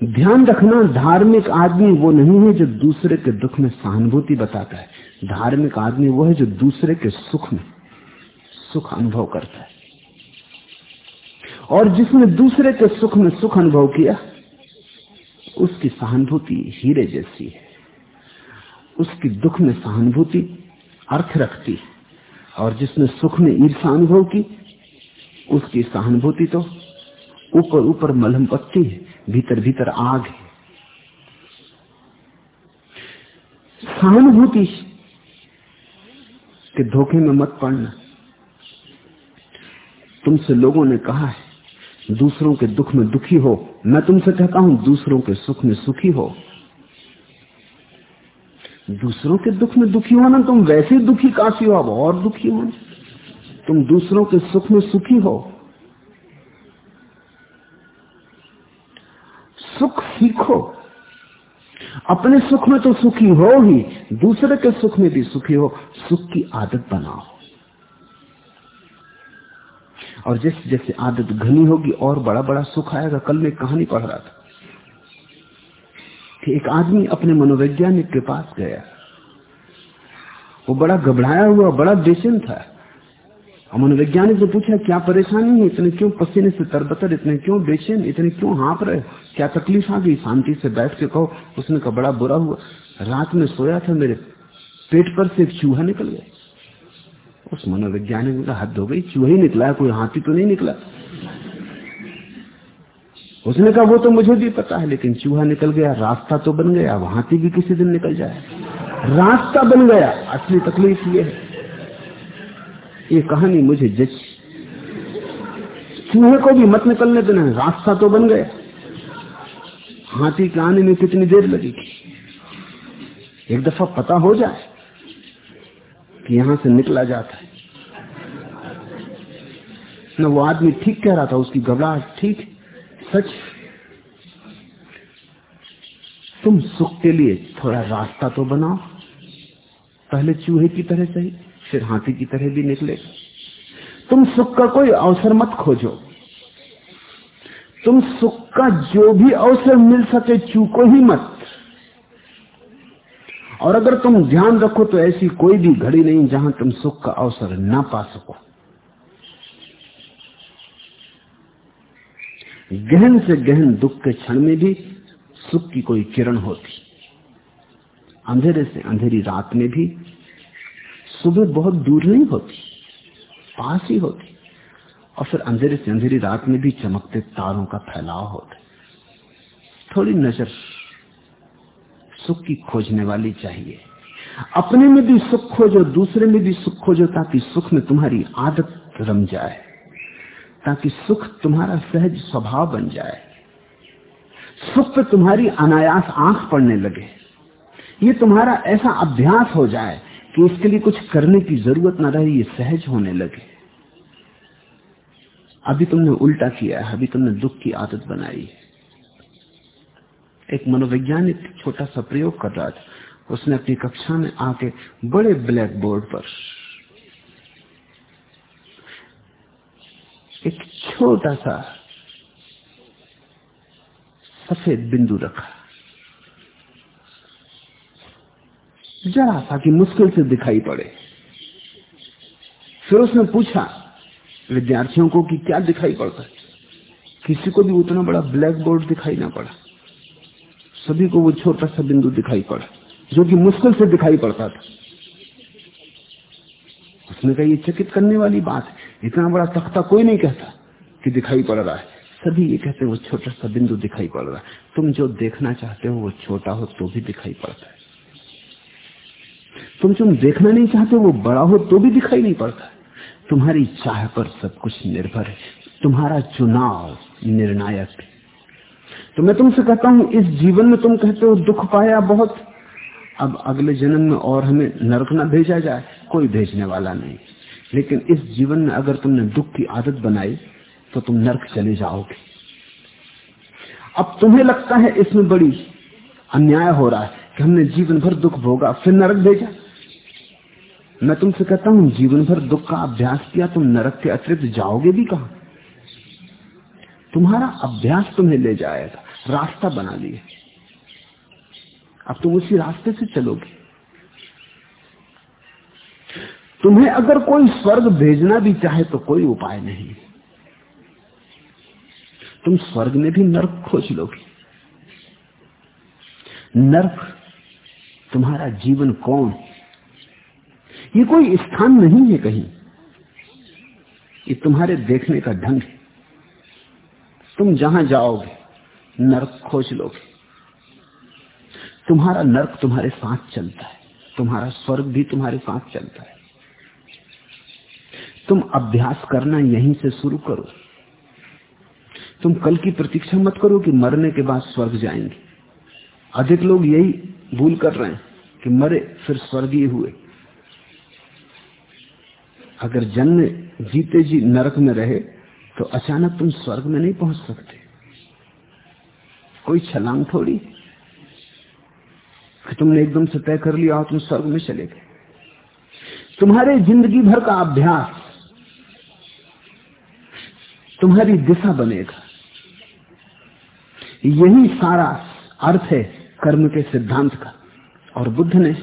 ध्यान रखना, धार्मिक आदमी वो नहीं है जो दूसरे के दुख में सहानुभूति बताता है। धार्मिक आदमी वो है जो दूसरे के सुख में सुख अनुभव करता है। और जिसने दूसरे के सुख में सुख अनुभव किया, उसकी सहानुभूति हीरे जैसी है। उसकी दुख में सहानुभूति अर्थ रखती है। और जिसने सुख में ईर्षा अनुभव की, उसकी सहानुभूति तो ऊपर ऊपर मलहम पत्ती है, भीतर भीतर आग है। सहानुभूति के धोखे में मत पड़ना। तुमसे लोगों ने कहा है, दूसरों के दुख में दुखी हो। मैं तुमसे कहता हूँ, दूसरों के सुख में सुखी हो। दूसरों के दुख में दुखी होना, तुम वैसे दुखी काफ़ी हो, अब और दुखी हो तुम दूसरों के सुख में सुखी हो। सुख सीखो। अपने सुख में तो सुखी हो ही, दूसरे के सुख में भी सुखी हो, सुख की आदत बनाओ। और जैसे जैसे आदत घनी होगी, और बड़ा बड़ा सुख आएगा। कल मैं कहानी पढ़ रहा था कि एक आदमी अपने मनोवैज्ञानिक के पास गया। वो बड़ा घबराया हुआ, बड़ा बेचैन था। और मनोवैज्ञानिक ने पूछा, क्या परेशानी है? इतने क्यों पसीने से तरबतर, इतने क्यों बेचैन, इतने क्यों हाँप रहे क्या तकलीफ़ आ गई? शांति से बैठ के कहो, उसने कहा, बड़ा बुरा हुआ। रात में सोया था मेरे पेट पर से चूहा निकल गया। उस मनोवैज्ञानिक का हद हो गई, चूहा ही निकला कोई हाथी तो नहीं निकला? उसने कहा, वो तो मुझे भी पता है, लेकिन चूहा निकल गया, रास्ता तो बन गया हाथी भी किसी दिन निकल जाए। रास्ता बन गया, असली तकलीफ़ ये है। ये कहानी मुझे जच चूहे को भी मत निकलने देना, रास्ता तो बन गया। हाथी के आने में कितनी देर लगेगी? एक दफ़ा पता हो जाए कि यहाँ से निकला जाता है। न वो आदमी ठीक कह रहा था, उसकी घबराहट ठीक सच। तुम सुख के लिए थोड़ा रास्ता तो बनाओ। पहले चूहे की तरह सही। फिर हाथी की तरह भी निकले तुम सुख का कोई अवसर मत खोजो। तुम सुख का जो भी अवसर मिल सके चूको ही मत। और अगर तुम ध्यान रखो तो ऐसी कोई भी घड़ी नहीं जहाँ तुम सुख का अवसर ना पा सको। गहन से गहन दुख के क्षण में भी सुख की कोई किरण होती। अंधेरे से अंधेरी रात में भी सुबह बहुत दूर नहीं होती, पास ही होती। और फिर अंधेरे से अंधेरी रात में भी चमकते तारों का फैलाव होता थोड़ी नज़र सुख की खोजने वाली चाहिए। अपने में भी सुख खोजो, दूसरे में भी सुख खोजो, ताकि सुख में तुम्हारी आदत रम जाए। ताकि सुख तुम्हारा सहज स्वभाव बन जाए। सुख पे तुम्हारी अनायास आँख पड़ने लगे। ये तुम्हारा ऐसा अभ्यास हो जाए कि इसके लिए कुछ करने की ज़रूरत ना रहे, ये सहज होने लगे। अभी तुमने उल्टा किया है, अभी तुमने दुख की आदत बनाई है। एक मनोवैज्ञानिक छोटा सा प्रयोग कर रहा था। उसने अपनी कक्षा में आके बड़े ब्लैक बोर्ड पर एक छोटा सा सफ़ेद बिंदु रखा। जरा सा कि मुश्किल से दिखाई पड़े। फिर उसने पूछा, विद्यार्थियों को कि क्या दिखाई पड़ता है? किसी को भी उतना बड़ा ब्लैक बोर्ड दिखाई ना पड़ा। सभी को वो छोटा सा बिंदु दिखाई पड़ा, जो कि मुश्किल से दिखाई पड़ता था। उसने कहा, ये चकित करने वाली बात है। इतना बड़ा तख्ता कोई नहीं कहता कि दिखाई पड़ रहा है। सभी ये कहते वो छोटा सा बिंदु दिखाई पड़ रहा है। तुम जो देखना चाहते हो, वो छोटा हो तो भी दिखाई पड़ता है। तुम जो देखना नहीं चाहते, वो बड़ा हो तो भी दिखाई नहीं पड़ता। तुम्हारी चाह पर सब कुछ निर्भर है। तुम्हारा चुनाव निर्णायक है। तो मैं तुमसे कहता हूँ, इस जीवन में तुम कहते हो, दुख पाया बहुत। अब अगले जन्म में और हमें नरक न भेजा जाए, कोई भेजने वाला नहीं। लेकिन इस जीवन में अगर तुमने दुख की आदत बनाई तो तुम नरक चले जाओगे। अब तुम्हें लगता है इसमें बड़ी अन्याय हो रहा है, कि हमने जीवन भर दुख भोगा, फिर नरक भेजा। मैं तुमसे कहता हूँ, जीवन भर दुख का अभ्यास किया तुम नरक के अतिरिक्त जाओगे भी कहा? तुम्हारा अभ्यास तुम्हें ले जाएगा, रास्ता बना लिए। अब तुम उसी रास्ते से चलोगे। तुम्हें अगर कोई स्वर्ग भेजना भी चाहे तो कोई उपाय नहीं। तुम स्वर्ग में भी नर्क खोज लोगे। नर्क, तुम्हारा जीवन कौन ये कोई स्थान नहीं है कहीं। ये तुम्हारे देखने का ढंग है। तुम जहाँ जाओगे, नर्क खोज लोगे। तुम्हारा नर्क तुम्हारे साथ चलता है। तुम्हारा स्वर्ग भी तुम्हारे साथ चलता है। तुम अभ्यास करना यहीं से शुरू करो। तुम कल की प्रतीक्षा मत करो कि मरने के बाद स्वर्ग जाएँगे। अधिक लोग यही भूल कर रहे हैं कि मरे, फिर स्वर्गीय हुए। अगर जन्म जीते जी नरक में रहे तो अचानक तुम स्वर्ग में नहीं पहुँच सकते। कोई छलांग थोड़ी? कि तुमने एकदम से तय कर लिया और तुम स्वर्ग में चले गए। तुम्हारे ज़िंदगी भर का अभ्यास तुम्हारी दिशा बनेगा। यही सारा अर्थ है कर्म के सिद्धांत का। और बुद्ध ने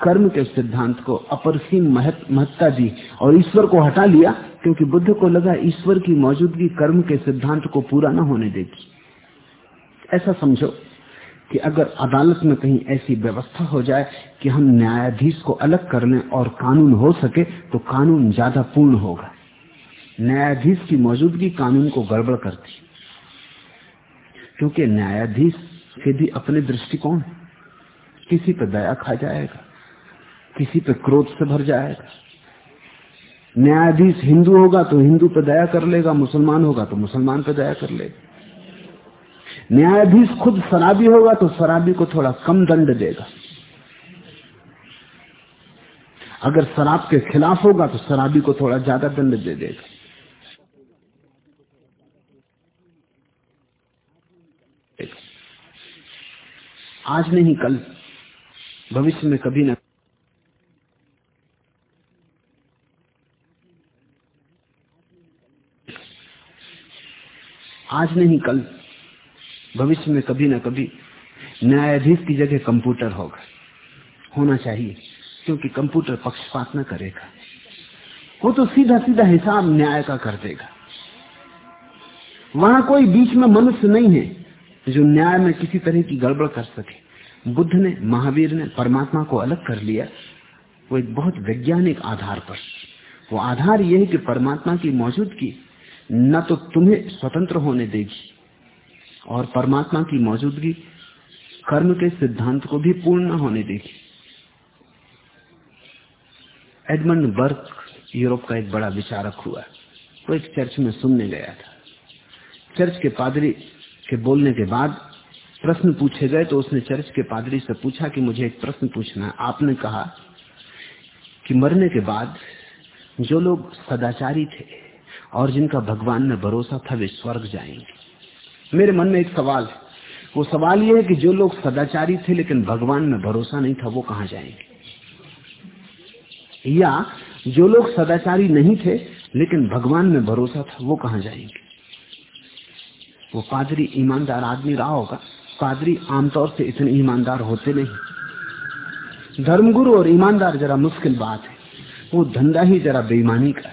कर्म के सिद्धांत को अपरसीम महत्ता दी और ईश्वर को हटा लिया, क्योंकि बुद्ध को लगा ईश्वर की मौजूदगी कर्म के सिद्धांत को पूरा न होने देगी। ऐसा समझो कि अगर अदालत में कहीं ऐसी व्यवस्था हो जाए कि हम न्यायाधीश को अलग कर लें और कानून हो सके तो कानून ज़्यादा पूर्ण होगा। न्यायाधीश की मौजूदगी कानून को गड़बड़ करती। क्योंकि न्यायाधीश के भी अपने दृष्टिकोण किसी पर दया खा जाएगा। किसी पे क्रोध से भर जाएगा। न्यायाधीश हिंदू होगा तो हिंदू पे दया कर लेगा, मुसलमान होगा तो मुसलमान पे दया कर लेगा। न्यायाधीश खुद शराबी होगा तो शराबी को थोड़ा कम दंड देगा। अगर शराब के खिलाफ होगा तो शराबी को थोड़ा ज़्यादा दंड दे देगा। आज नहीं, कल, भविष्य में कभी ना आज नहीं, कल। भविष्य में कभी ना कभी न्यायाधीश की जगह कंप्यूटर होगा। होना चाहिए, क्योंकि कंप्यूटर पक्षपात न करेगा। वो तो सीधा सीधा हिसाब न्याय का कर देगा। वहाँ कोई बीच में मनुष्य नहीं है जो न्याय में किसी तरह की गड़बड़ कर सके। बुद्ध ने, महावीर ने, परमात्मा को अलग कर लिया, वो एक बहुत वैज्ञानिक आधार पर। वो आधार यह है कि परमात्मा की मौजूदगी न तो तुम्हें स्वतंत्र होने देगी। और परमात्मा की मौजूदगी कर्म के सिद्धांत को भी पूर्ण न होने देगी। एडमंड बर्क, यूरोप का एक बड़ा विचारक हुआ। वो एक चर्च में सुनने गया था। चर्च के पादरी के बोलने के बाद प्रश्न पूछे गए तो उसने चर्च के पादरी से पूछा कि मुझे एक प्रश्न पूछना है। आपने कहा कि मरने के बाद जो लोग सदाचारी थे और जिनका भगवान में भरोसा था, वे स्वर्ग जाएँगे। मेरे मन में एक सवाल है। वो सवाल यह है कि जो लोग सदाचारी थे, लेकिन भगवान में भरोसा नहीं था, वो कहा जाएँगे? या जो लोग सदाचारी नहीं थे, लेकिन भगवान में भरोसा था, वो कहा जाएँगे? वो पादरी ईमानदार आदमी रहा होगा। पादरी आमतौर से इतने ईमानदार होते नहीं। धर्मगुरु और ईमानदार जरा मुश्किल बात है। वो धंधा ही जरा बेईमानी का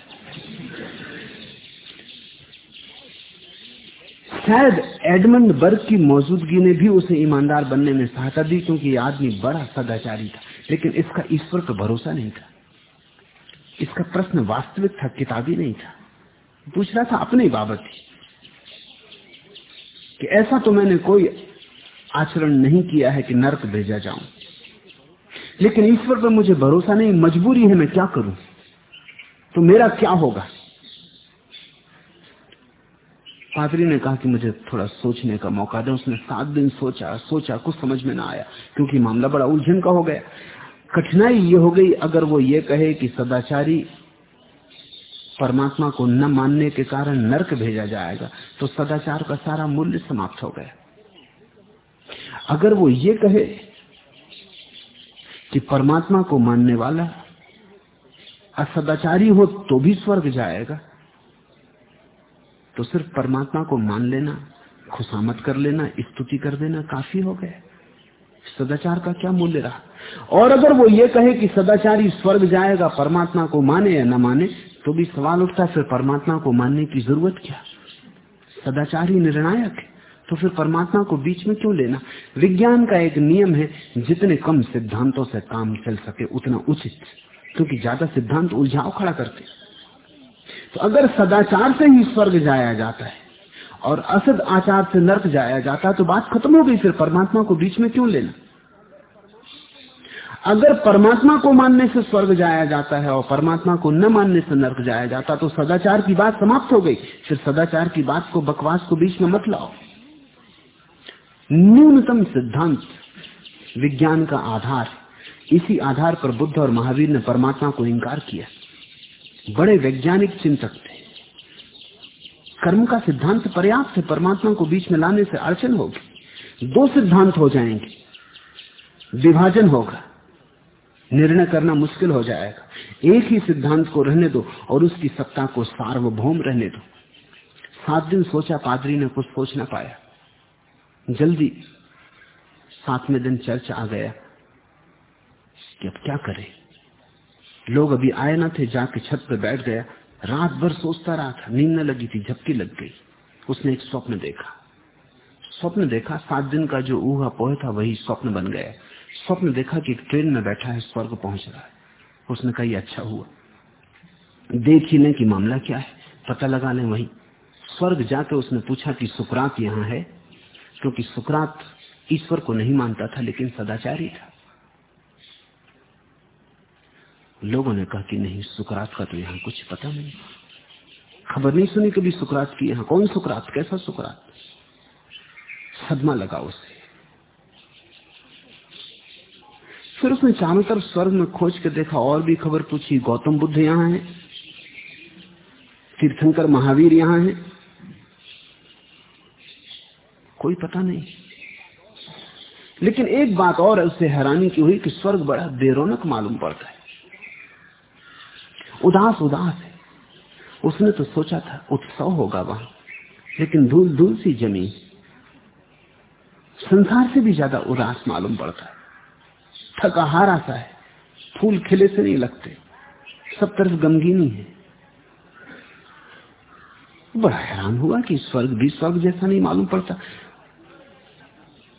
शायद एडमंड बर्ग की मौजूदगी ने भी उसे ईमानदार बनने में सहायता दी, क्योंकि ये आदमी बड़ा सदाचारी था। लेकिन इसका ईश्वर पर भरोसा नहीं था। इसका प्रश्न वास्तविक था, किताबी नहीं था। पूछ रहा था अपने बाबत ही, कि ऐसा तो मैंने कोई आचरण नहीं किया है कि नर्क भेजा जाऊँ। लेकिन ईश्वर पर मुझे भरोसा नहीं, मजबूरी है मैं क्या करूँ? तो मेरा क्या होगा? पादरी ने कहा कि मुझे थोड़ा सोचने का मौका दे। उसने सात दिन सोचा सोचा, कुछ समझ में ना आया, क्योंकि मामला बड़ा उलझन का हो गया। कठिनाई ये हो गई, अगर वो ये कहे कि सदाचारी परमात्मा को न मानने के कारण नरक भेजा जाएगा तो सदाचार का सारा मूल्य समाप्त हो गया। अगर वो ये कहे कि परमात्मा को मानने वाला असदाचारी हो तो भी स्वर्ग जाएगा तो सिर्फ़ परमात्मा को मान लेना खुशामत कर लेना, स्तुति कर देना काफ़ी हो गया। सदाचार का क्या मूल्य रहा? और अगर वो ये कहे कि सदाचारी स्वर्ग जाएगा, परमात्मा को माने या न माने तो भी सवाल उठता फिर परमात्मा को मानने की ज़रूरत क्या? सदाचार ही निर्णायक है तो फिर परमात्मा को बीच में क्यों लेना? विज्ञान का एक नियम है, जितने कम सिद्धांतों से काम चल सके, उतना उचित। क्योंकि ज़्यादा सिद्धांत उलझाव खड़ा करते तो अगर सदाचार से ही स्वर्ग जाया जाता है और असद आचार से नर्क जाया जाता है तो बात खत्म हो गई फिर परमात्मा को बीच में क्यों लेना? अगर परमात्मा को मानने से स्वर्ग जाया जाता है और परमात्मा को न मानने से नर्क जाया जाता तो सदाचार की बात समाप्त हो गई। फिर सदाचार की बात को बकवास को बीच में मत लाओ। न्यूनतम सिद्धांत, विज्ञान का आधार, इसी आधार पर बुद्ध और महावीर ने परमात्मा को इंकार किया। बड़े वैज्ञानिक चिंतक थे। कर्म का सिद्धांत पर्याप्त है, परमात्मा को बीच में लाने से अड़चन होगी। दो सिद्धांत हो जाएँगे। विभाजन होगा। निर्णय करना मुश्किल हो जाएगा। एक ही सिद्धांत को रहने दो और उसकी सत्ता को सार्वभौम रहने दो। सात दिन सोचा, पादरी ने कुछ सोच ना पाया। जल्दी सातवें दिन चर्च आ गया कि अब क्या करें? लोग अभी आए ना थे, जाके छत पर बैठ गया। रात भर सोचता रहा था, नींद न लगी थी, झपकी लग गई। उसने एक स्वप्न देखा। स्वप्न देखा, सात दिन का जो ऊहा पोह था, वही स्वप्न बन गया। स्वप्न देखा कि ट्रेन में बैठा है, स्वर्ग पहुँच रहा है। उसने कहा, ये अच्छा हुआ। देख ही लें कि मामला क्या है। पता लगा लें वही। स्वर्ग जाकर उसने पूछा कि सुकरात यहाँ है? क्योंकि सुकरात ईश्वर को नहीं मानता था, लेकिन सदाचारी था। लोगों ने कहा कि नहीं, सुकरात का तो यहाँ कुछ पता नहीं। खबर नहीं सुनी कभी सुकरात की, यहाँ कौन सुकरात, कैसा सुकरात? सदमा लगा उसे। फिर उसने चारों तरफ़ स्वर्ग में खोज के देखा, और भी खबर पूछी, गौतम बुद्ध यहाँ है? तीर्थंकर महावीर यहाँ है? कोई पता नहीं। लेकिन एक बात और उससे हैरानी की हुई कि स्वर्ग बड़ा बेरोनक मालूम पड़ता है। उदास उदास है। उसने तो सोचा था, उत्सव होगा वहाँ। लेकिन धूल धूल सी जमी संसार से भी ज़्यादा उदास मालूम पड़ता है। थका हारा सा है। फूल खिले से नहीं लगते। सब तरफ़ गमगीनी है। बड़ा हैरान हुआ कि स्वर्ग भी स्वर्ग जैसा नहीं मालूम पड़ता।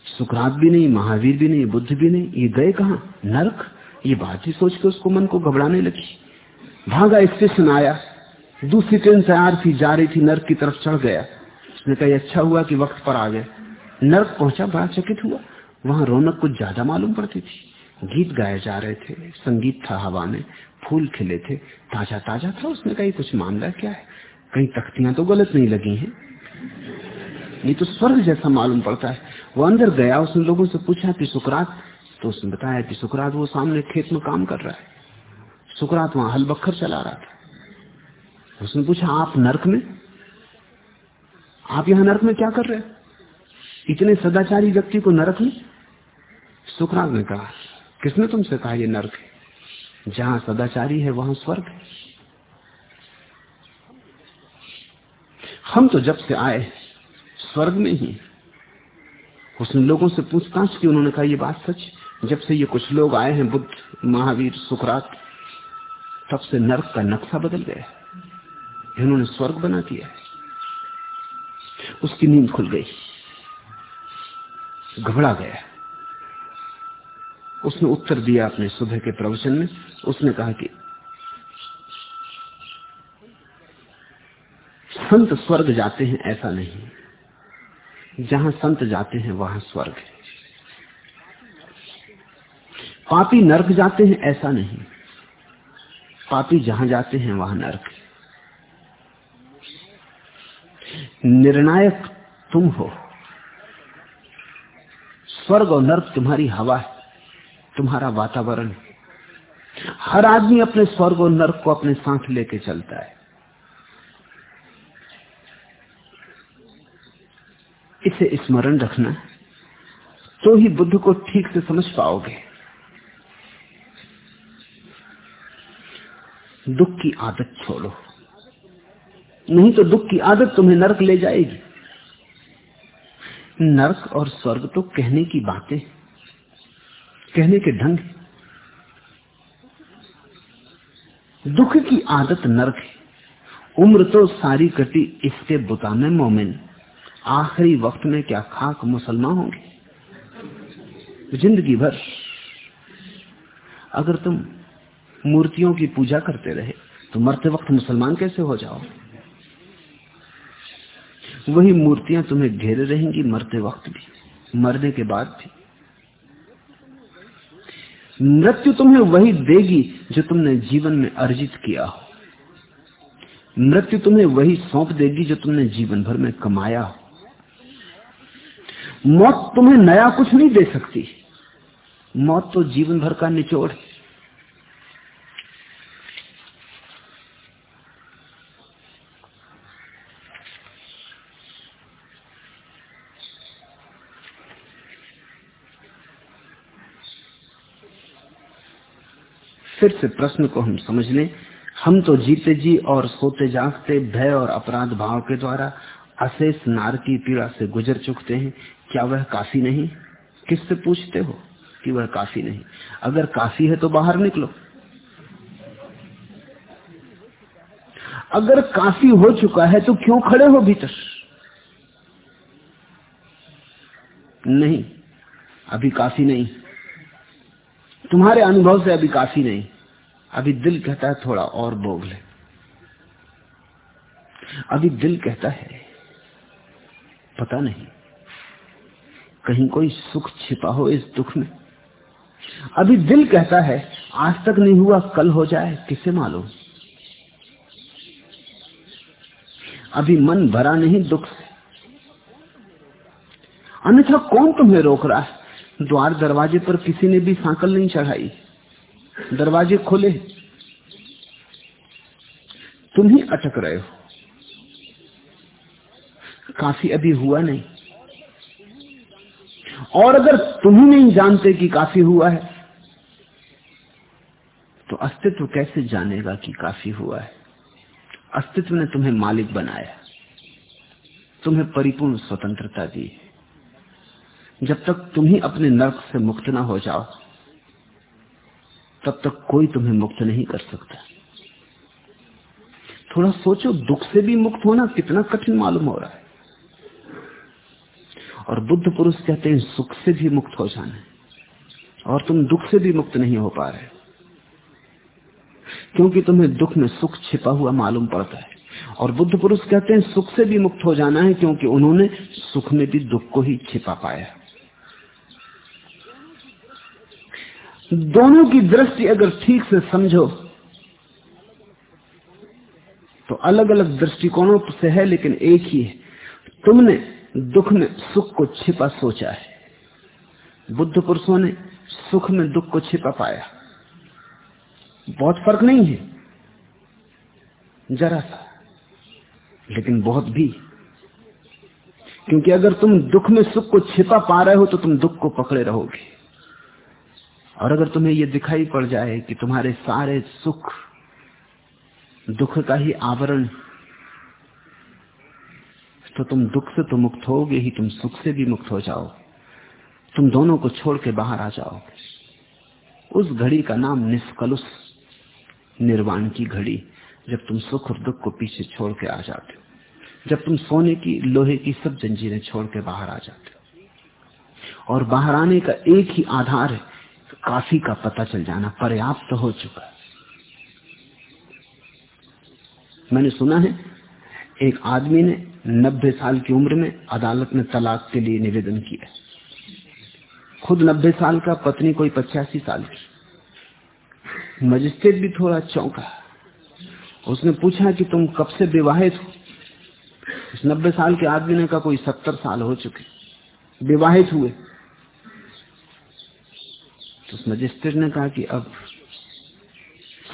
सुकरात भी नहीं, महावीर भी नहीं, बुद्ध भी नहीं। ये गए कहा? नरक? ये बात ही सोच के उसको मन को घबराने लगी। भागा स्टेशन आया। दूसरी ट्रेन तैयार थी जा रही थी, नर्क की तरफ़ चढ़ गया। उसने कहा अच्छा हुआ कि वक्त पर आ गए। नर्क पहुँचा बड़ा चकित हुआ। वहाँ रौनक कुछ ज़्यादा मालूम पड़ती थी। गीत गाए जा रहे थे, संगीत था हवा में, फूल खिले थे ताज़ा ताज़ा था। उसने कही कुछ मामला क्या है? कहीं तख्तियाँ तो गलत नहीं लगी हैं? ये तो स्वर्ग जैसा मालूम पड़ता है। वो अंदर गया, उसने लोगों से पूछा, कि सुकरात? तो उसने बताया कि सुकरात वो सामने खेत में काम कर रहा है। सुकरात वहाँ हल बखर चला रहा था। उसने पूछा, आप नर्क में? आप यहाँ नर्क में क्या कर रहे इतने सदाचारी व्यक्ति को नरक में? सुकरात ने कहा, किसने तुमसे कहा ये नर्क है? जहाँ सदाचारी है, वहाँ स्वर्ग है। हम तो जब से आए स्वर्ग में ही उसने लोगों से पूछताछ की, उन्होंने कहा, ये बात सच जब से ये कुछ लोग आए हैं, बुद्ध, महावीर, सुकरात तब से नर्क का नक्शा बदल गया इन्होंने स्वर्ग बना दिया उसकी नींद खुल गई। घबरा गया। उसने उत्तर दिया अपने सुबह के प्रवचन में। उसने कहा कि संत स्वर्ग जाते हैं ऐसा नहीं। जहाँ संत जाते हैं, वहाँ स्वर्ग है। पापी नरक जाते हैं ऐसा नहीं। पापी जहाँ जाते हैं, वहाँ नरक निर्णायक तुम हो। स्वर्ग और नर्क तुम्हारी हवा है, तुम्हारा वातावरण हर आदमी अपने स्वर्ग और नर्क को अपने साथ लेके चलता है। इसे स्मरण रखना तो ही बुद्ध को ठीक से समझ पाओगे। दुख की आदत छोड़ो। नहीं तो दुख की आदत तुम्हें नरक ले जाएगी। नरक और स्वर्ग तो कहने की बातें, कहने के ढंग दुख की आदत नरक है। उम्र तो सारी कटी इसके बुता में मोमिन। आखिरी वक्त में क्या खाक मुसलमान होंगे? ज़िंदगी भर। अगर तुम मूर्तियों की पूजा करते रहे। तो मरते वक्त मुसलमान कैसे हो जाओ? वही मूर्तियाँ तुम्हें घेरे रहेंगी मरते वक्त भी, मरने के बाद भी। मृत्यु तुम्हें वही देगी जो तुमने जीवन में अर्जित किया हो। मृत्यु तुम्हें वही सौंप देगी जो तुमने जीवन भर में कमाया हो। मौत तुम्हें नया कुछ नहीं दे सकती। मौत तो जीवन भर का निचोड़ है। फिर से प्रश्न को हम समझ लें। हम तो जीते जी और सोते जागते, भय और अपराध भाव के द्वारा अशेष नार की पीड़ा से गुजर चुकते हैं। क्या वह काफ़ी नहीं? किससे पूछते हो कि वह काफ़ी नहीं? अगर काफ़ी है तो बाहर निकलो। अगर काफ़ी हो चुका है तो क्यों खड़े हो भीतर? नहीं, अभी काफ़ी नहीं। तुम्हारे अनुभव से अभी काफ़ी नहीं। अभी दिल कहता है थोड़ा और भोग ले। अभी दिल कहता है, पता नहीं, कहीं कोई सुख छिपा हो इस दुख में। अभी दिल कहता है, आज तक नहीं हुआ, कल हो जाए, किसे मालूम? अभी मन भरा नहीं दुख से। अन्यथा कौन तुम्हें रोक रहा है? द्वार दरवाजे पर किसी ने भी सांकल नहीं चढ़ाई। दरवाजे खोले। तुम ही अटक रहे हो। काफ़ी अभी हुआ नहीं। और अगर तुम ही नहीं जानते कि काफ़ी हुआ है तो अस्तित्व कैसे जानेगा कि काफ़ी हुआ है? अस्तित्व ने तुम्हें मालिक बनाया। तुम्हें परिपूर्ण स्वतंत्रता दी। जब तक तुम ही अपने नर्क से मुक्त ना हो जाओ तब तक कोई तुम्हें मुक्त नहीं कर सकता। थोड़ा सोचो, दुख से भी मुक्त होना कितना कठिन मालूम हो रहा है। और बुद्ध पुरुष कहते हैं, सुख से भी मुक्त हो जाना और तुम दुख से भी मुक्त नहीं हो पा रहे। क्योंकि तुम्हें दुख में सुख छिपा हुआ मालूम पड़ता है। और बुद्ध पुरुष कहते हैं, सुख से भी मुक्त हो जाना है क्योंकि उन्होंने सुख में भी दुख को ही छिपा पाया। दोनों की दृष्टि अगर ठीक से समझो तो अलग अलग दृष्टिकोणों से है, लेकिन एक ही है। तुमने दुख में सुख को छिपा सोचा है। बुद्ध पुरुषों ने सुख में दुख को छिपा पाया। बहुत फ़र्क नहीं है। जरा सा। लेकिन बहुत भी। क्योंकि अगर तुम दुख में सुख को छिपा पा रहे हो तो तुम दुख को पकड़े रहोगे। और अगर तुम्हें यह दिखाई पड़ जाए कि तुम्हारे सारे सुख, दुख का ही आवरण तो तुम दुख से तो मुक्त होगे ही, तुम सुख से भी मुक्त हो जाओ। तुम दोनों को छोड़ के बाहर आ जाओ। उस घड़ी का नाम निष्कलुष, निर्वाण की घड़ी, जब तुम सुख और दुख को पीछे छोड़ के आ जाते हो। जब तुम सोने की, लोहे की सब जंजीरें छोड़ के बाहर आ जाते हो। और बाहर आने का एक ही आधार है काफ़ी का पता चल जाना पर्याप्त तो हो चुका मैंने सुना है, एक आदमी ने नब्बे साल की उम्र में अदालत में तलाक के लिए निवेदन किया। खुद नब्बे साल का पत्नी कोई पचासी साल की। मजिस्ट्रेट भी थोड़ा चौंका। उसने पूछा कि तुम कब से विवाहित हो? इस नब्बे साल के आदमी ने कहा, कोई सत्तर साल हो चुके। विवाहित हुए। तो मजिस्ट्रेट ने कहा कि अब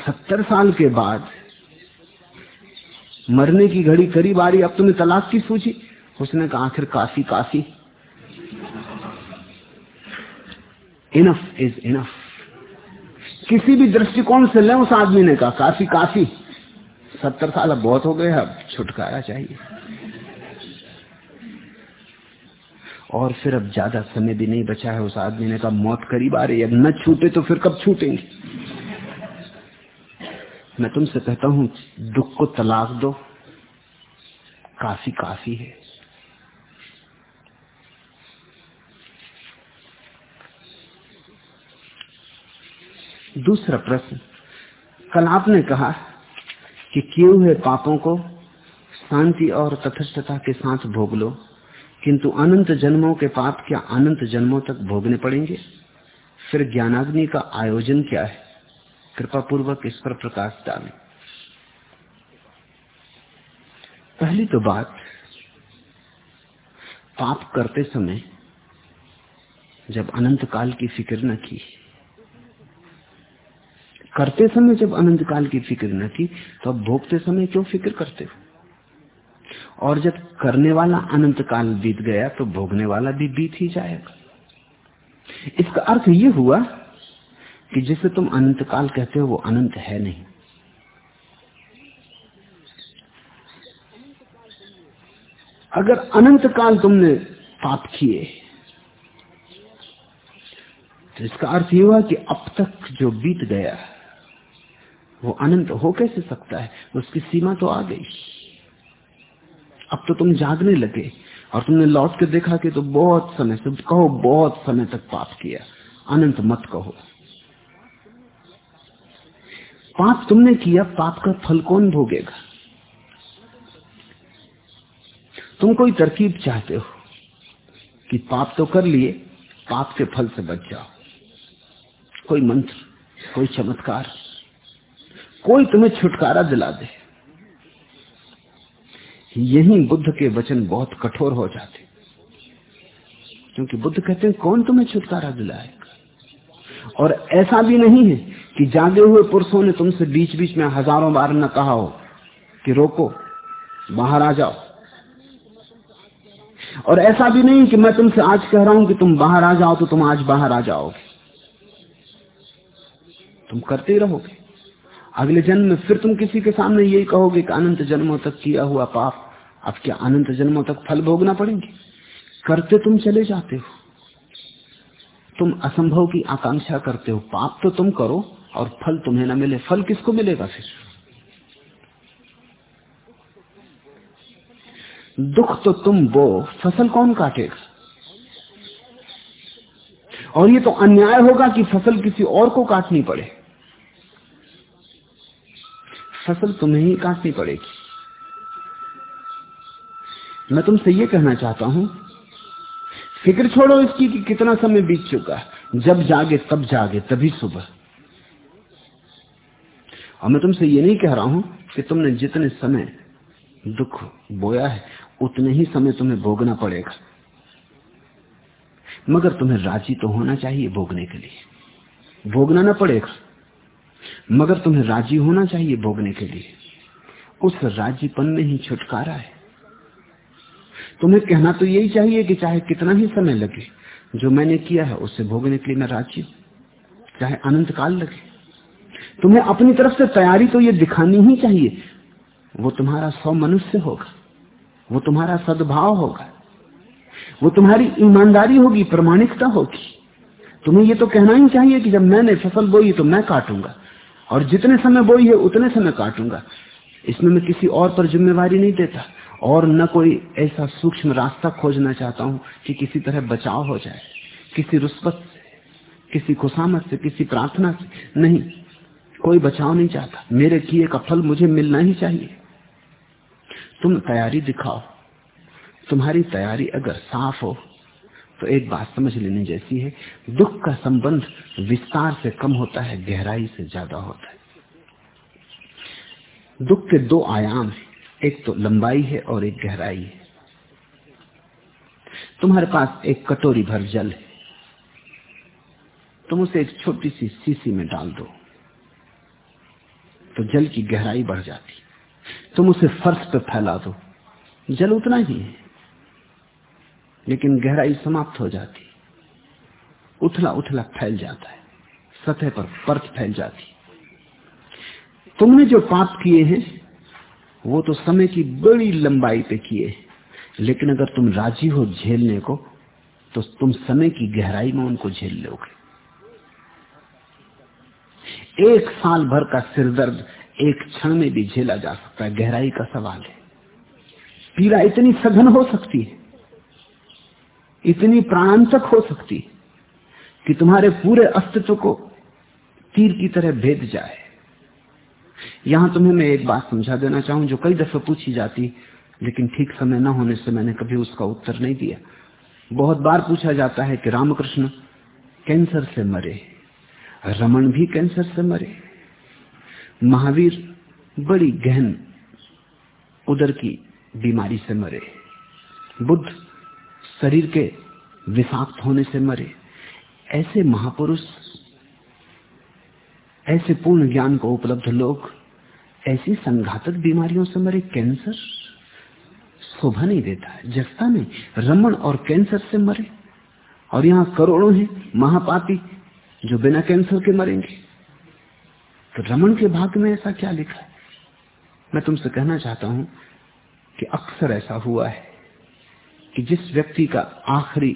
सत्तर साल के बाद मरने की घड़ी करीब आ रही अब तुम्हें तलाक की सूची? उसने कहा, आखिर काफ़ी काफ़ी। इनफ इज़ इनफ किसी भी दृष्टिकोण से ले उस आदमी ने कहा, काफ़ी काफ़ी। सत्तर साल अब बहुत हो गए अब छुटकारा चाहिए। और फिर अब ज़्यादा समय भी नहीं बचा है उस आदमी ने कहा, मौत करीब आ रही है न छूटे तो फिर कब छूटेंगे? मैं तुमसे कहता हूँ, दुख को तलाक दो। काफ़ी काफ़ी है। दूसरा प्रश्न, कल आपने कहा कि क्यों हुए पापों को शांति और तथस्थता के साथ भोग लो? किंतु अनंत जन्मों के पाप क्या अनंत जन्मों तक भोगने पड़ेंगे? फिर ज्ञानाग्नि का आयोजन क्या है? कृपा पूर्वक इस पर प्रकाश डालें। पहली तो बात, पाप करते समय जब अनंत काल की फ़िक्र न की, करते समय जब अनंत काल की फ़िक्र न की तो अब भोगते समय क्यों फ़िक्र करते हो? और जब करने वाला अनंत काल बीत गया तो भोगने वाला भी बीत ही जाएगा। इसका अर्थ यह हुआ कि जिसे तुम अनंत काल कहते हो, वो अनंत है नहीं। अगर अनंत काल तुमने पाप किए तो इसका अर्थ यह हुआ कि अब तक जो बीत गया, वो अनंत हो कैसे सकता है? उसकी सीमा तो आ गई। अब तो तुम जागने लगे और तुमने लौट के देखा कि तो बहुत समय से कहो, बहुत समय तक पाप किया। अनंत मत कहो। पाप तुमने किया, पाप का फल कौन भोगेगा? तुम कोई तरकीब चाहते हो कि पाप तो कर लिए, पाप के फल से बच जाओ। कोई मंत्र, कोई चमत्कार, कोई तुम्हें छुटकारा दिला दे। यही बुद्ध के वचन बहुत कठोर हो जाते क्योंकि बुद्ध कहते हैं, कौन तुम्हें छुटकारा दिलाएगा? और ऐसा भी नहीं है कि जागे हुए पुरुषों ने तुमसे बीच बीच में हज़ारों बार न कहा हो कि रोको, बाहर आ जाओ। और ऐसा भी नहीं कि मैं तुमसे आज कह रहा हूँ कि तुम बाहर आ जाओ तो तुम आज बाहर आ जाओगे। तुम करते ही रहोगे। अगले जन्म में फिर तुम किसी के सामने यही कहोगे कि अनंत जन्मों तक किया हुआ पाप, अब क्या अनंत जन्मों तक फल भोगना पड़ेंगे? करते तुम चले जाते हो। तुम असंभव की आकांक्षा करते हो। पाप तो तुम करो और फल तुम्हें ना मिले। फल किसको मिलेगा फिर? दुख तो तुम बो। फ़सल कौन काटेगा? और ये तो अन्याय होगा कि फ़सल किसी और को काटनी पड़े। फ़सल तुम्हें ही काटनी पड़ेगी। मैं तुमसे ये कहना चाहता हूँ, फ़िक्र छोड़ो इसकी कि कितना समय बीत चुका है। जब जागे, तब जागे, तभी सुबह। और मैं तुमसे ये नहीं कह रहा हूँ कि तुमने जितने समय दुख बोया है, उतने ही समय तुम्हें भोगना पड़ेगा। मगर तुम्हें राज़ी तो होना चाहिए भोगने के लिए। भोगना ना पड़ेगा। मगर तुम्हें राज़ी होना चाहिए भोगने के लिए। उस राजीपन में ही छुटकारा है। तुम्हें कहना तो यही चाहिए कि चाहे कितना ही समय लगे, जो मैंने किया है उससे भोगने के लिए मैं राज़ी हूँ। चाहे अनंत काल लगे। तुम्हें अपनी तरफ़ से तैयारी तो ये दिखानी ही चाहिए। वो तुम्हारा सौ मनुष्य होगा। वो तुम्हारा सद्भाव होगा। वो तुम्हारी ईमानदारी होगी, प्रमाणिकता होगी। तुम्हें ये तो कहना ही चाहिए कि जब मैंने फ़सल बोई तो मैं काटूँगा। और जितने समय बोई है, उतने समय काटूँगा। इसमें मैं किसी और पर जिम्मेवारी नहीं देता। और न कोई ऐसा सूक्ष्म रास्ता खोजना चाहता हूँ कि किसी तरह बचाव हो जाए। किसी रुस्वत से, किसी खुशामत से, किसी प्रार्थना से। नहीं, कोई बचाव नहीं चाहता। मेरे किए का फल मुझे मिलना ही चाहिए। तुम तैयारी दिखाओ। तुम्हारी तैयारी अगर साफ़ हो तो एक बात समझ लेने जैसी है, दुख का संबंध विस्तार से कम होता है, गहराई से ज़्यादा होता है। दुख के दो आयाम है, एक तो लंबाई है और एक गहराई है। तुम्हारे पास एक कटोरी भर जल है। तुम उसे एक छोटी सी सीसी में डाल दो तो जल की गहराई बढ़ जाती। तुम उसे फर्श पर फैला दो, जल उतना ही है। लेकिन गहराई समाप्त हो जाती। उथला उथला फैल जाता है। सतह पर परत फैल जाती। तुमने जो पाप किए हैं, वो तो समय की बड़ी लंबाई पे किए लेकिन अगर तुम राज़ी हो झेलने को तो तुम समय की गहराई में उनको झेल लोगे। एक साल भर का सिरदर्द एक क्षण में भी झेला जा सकता है। गहराई का सवाल है। पीड़ा इतनी सघन हो सकती है। इतनी प्राणांतक हो सकती कि तुम्हारे पूरे अस्तित्व को तीर की तरह भेद जाए। यहाँ तुम्हें मैं एक बात समझा देना चाहूँ, जो कई दफे पूछी जाती, लेकिन ठीक समय न होने से मैंने कभी उसका उत्तर नहीं दिया। बहुत बार पूछा जाता है कि रामकृष्ण कैंसर से मरे, रमन भी कैंसर से मरे। महावीर बड़ी गहन उदर की बीमारी से मरे। बुद्ध शरीर के विषाक्त होने से मरे। ऐसे महापुरुष, ऐसे पूर्ण ज्ञान को उपलब्ध लोग, ऐसी संघातक बीमारियों से मरे कैंसर शोभा नहीं देता जस्ता नहीं रमन और कैंसर से मरे। और यहाँ करोड़ों हैं महापापी जो बिना कैंसर के मरेंगे। तो रमन के भाग में ऐसा क्या लिखा है? मैं तुमसे कहना चाहता हूँ कि अक्सर ऐसा हुआ है। कि जिस व्यक्ति का आखिरी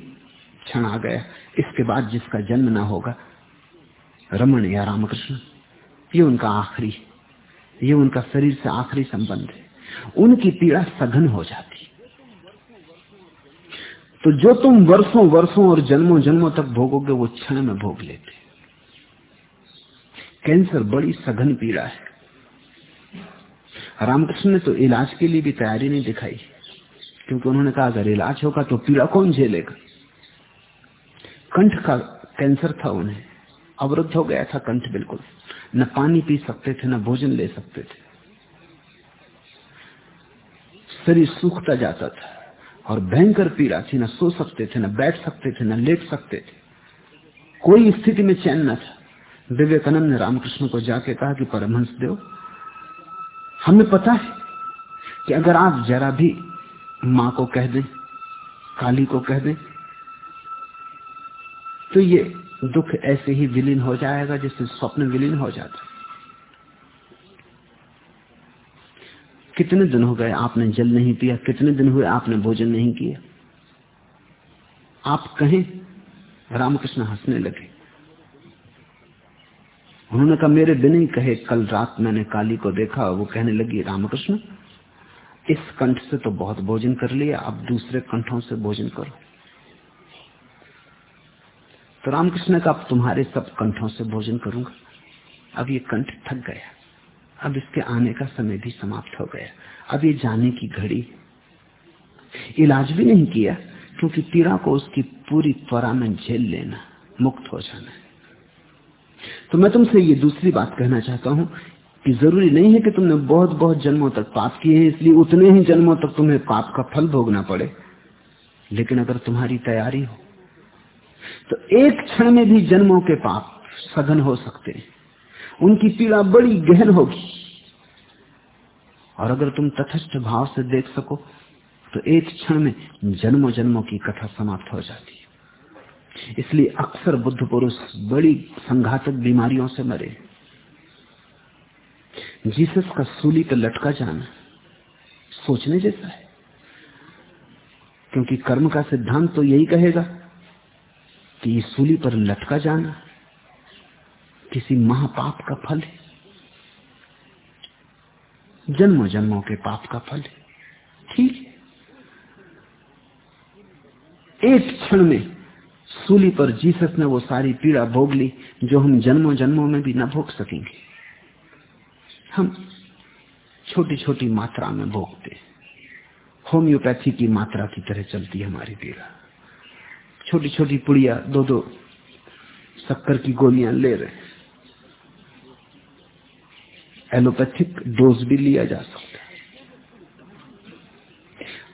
क्षण आ गया, इसके बाद जिसका जन्म ना होगा रमन या रामकृष्ण, ये उनका आखिरी, ये उनका शरीर से आखिरी संबंध है। उनकी पीड़ा सघन हो जाती तो जो तुम वर्षों वर्षों और जन्मों जन्मों तक भोगोगे, वो क्षण में भोग लेते कैंसर बड़ी सघन पीड़ा है। रामकृष्ण ने तो इलाज के लिए भी तैयारी नहीं दिखाई। क्योंकि उन्होंने कहा, अगर इलाज होगा तो पीड़ा कौन झेलेगा? कंठ का कैंसर था उन्हें। अवरुद्ध हो गया था कंठ बिल्कुल। न पानी पी सकते थे, न भोजन ले सकते थे। शरीर सूखता जाता था और भयंकर पीड़ा थी। न सो सकते थे, न बैठ सकते थे, न लेट सकते थे। कोई स्थिति में चैन न था। विवेकानंद ने रामकृष्ण को जाके कहा कि परमहंस देव, हमें पता है कि अगर आप जरा भी माँ को कह दें, काली को कह दें। तो ये दुख ऐसे ही विलीन हो जाएगा जैसे स्वप्न विलीन हो जाता कितने दिन हो गए आपने जल नहीं पिया, कितने दिन हुए आपने भोजन नहीं किया? आप कहें, रामकृष्ण हंसने लगे। उन्होंने कहा, मेरे बिना ही कहे, कल रात मैंने काली को देखा, वो कहने लगी, रामकृष्ण इस कंठ से तो बहुत भोजन कर लिया, अब दूसरे कंठों से भोजन करो। तो रामकृष्ण का अब तुम्हारे सब कंठों से भोजन करूँगा। अब ये कंठ थक गया। अब इसके आने का समय भी समाप्त हो गया। अब ये जाने की घड़ी इलाज भी नहीं किया, क्योंकि पीड़ा को उसकी पूरी त्वरा में झेल लेना, मुक्त हो जाना तो मैं तुमसे ये दूसरी बात कहना चाहता हूँ कि ज़रूरी नहीं है कि तुमने बहुत बहुत जन्मों तक पाप किए हैं, इसलिए उतने ही जन्मों तक तुम्हें पाप का फल भोगना पड़े। लेकिन अगर तुम्हारी तैयारी हो तो एक क्षण में भी जन्मों के पाप सघन हो सकते हैं। उनकी पीड़ा बड़ी गहन होगी। और अगर तुम तथस्थ भाव से देख सको तो एक क्षण में जन्मों जन्मों की कथा समाप्त हो जाती है। इसलिए अक्सर बुद्ध पुरुष बड़ी संघातक बीमारियों से मरे। जीसस का सूली पर लटका जाना सोचने जैसा है। क्योंकि कर्म का सिद्धांत तो यही कहेगा कि सूली पर लटका जाना किसी महापाप का फल है। जन्मों जन्मों के पाप का फल है। ठीक एक क्षण में सूली पर जीसस ने वो सारी पीड़ा भोग ली जो हम जन्मों जन्मों में भी न भोग सकेंगे। हम छोटी छोटी मात्रा में भोगते होम्योपैथी की मात्रा की तरह चलती है हमारी पीड़ा। छोटी छोटी पुड़िया दो दो शक्कर की गोलियाँ ले रहे एलोपैथिक डोज भी लिया जा सकता है।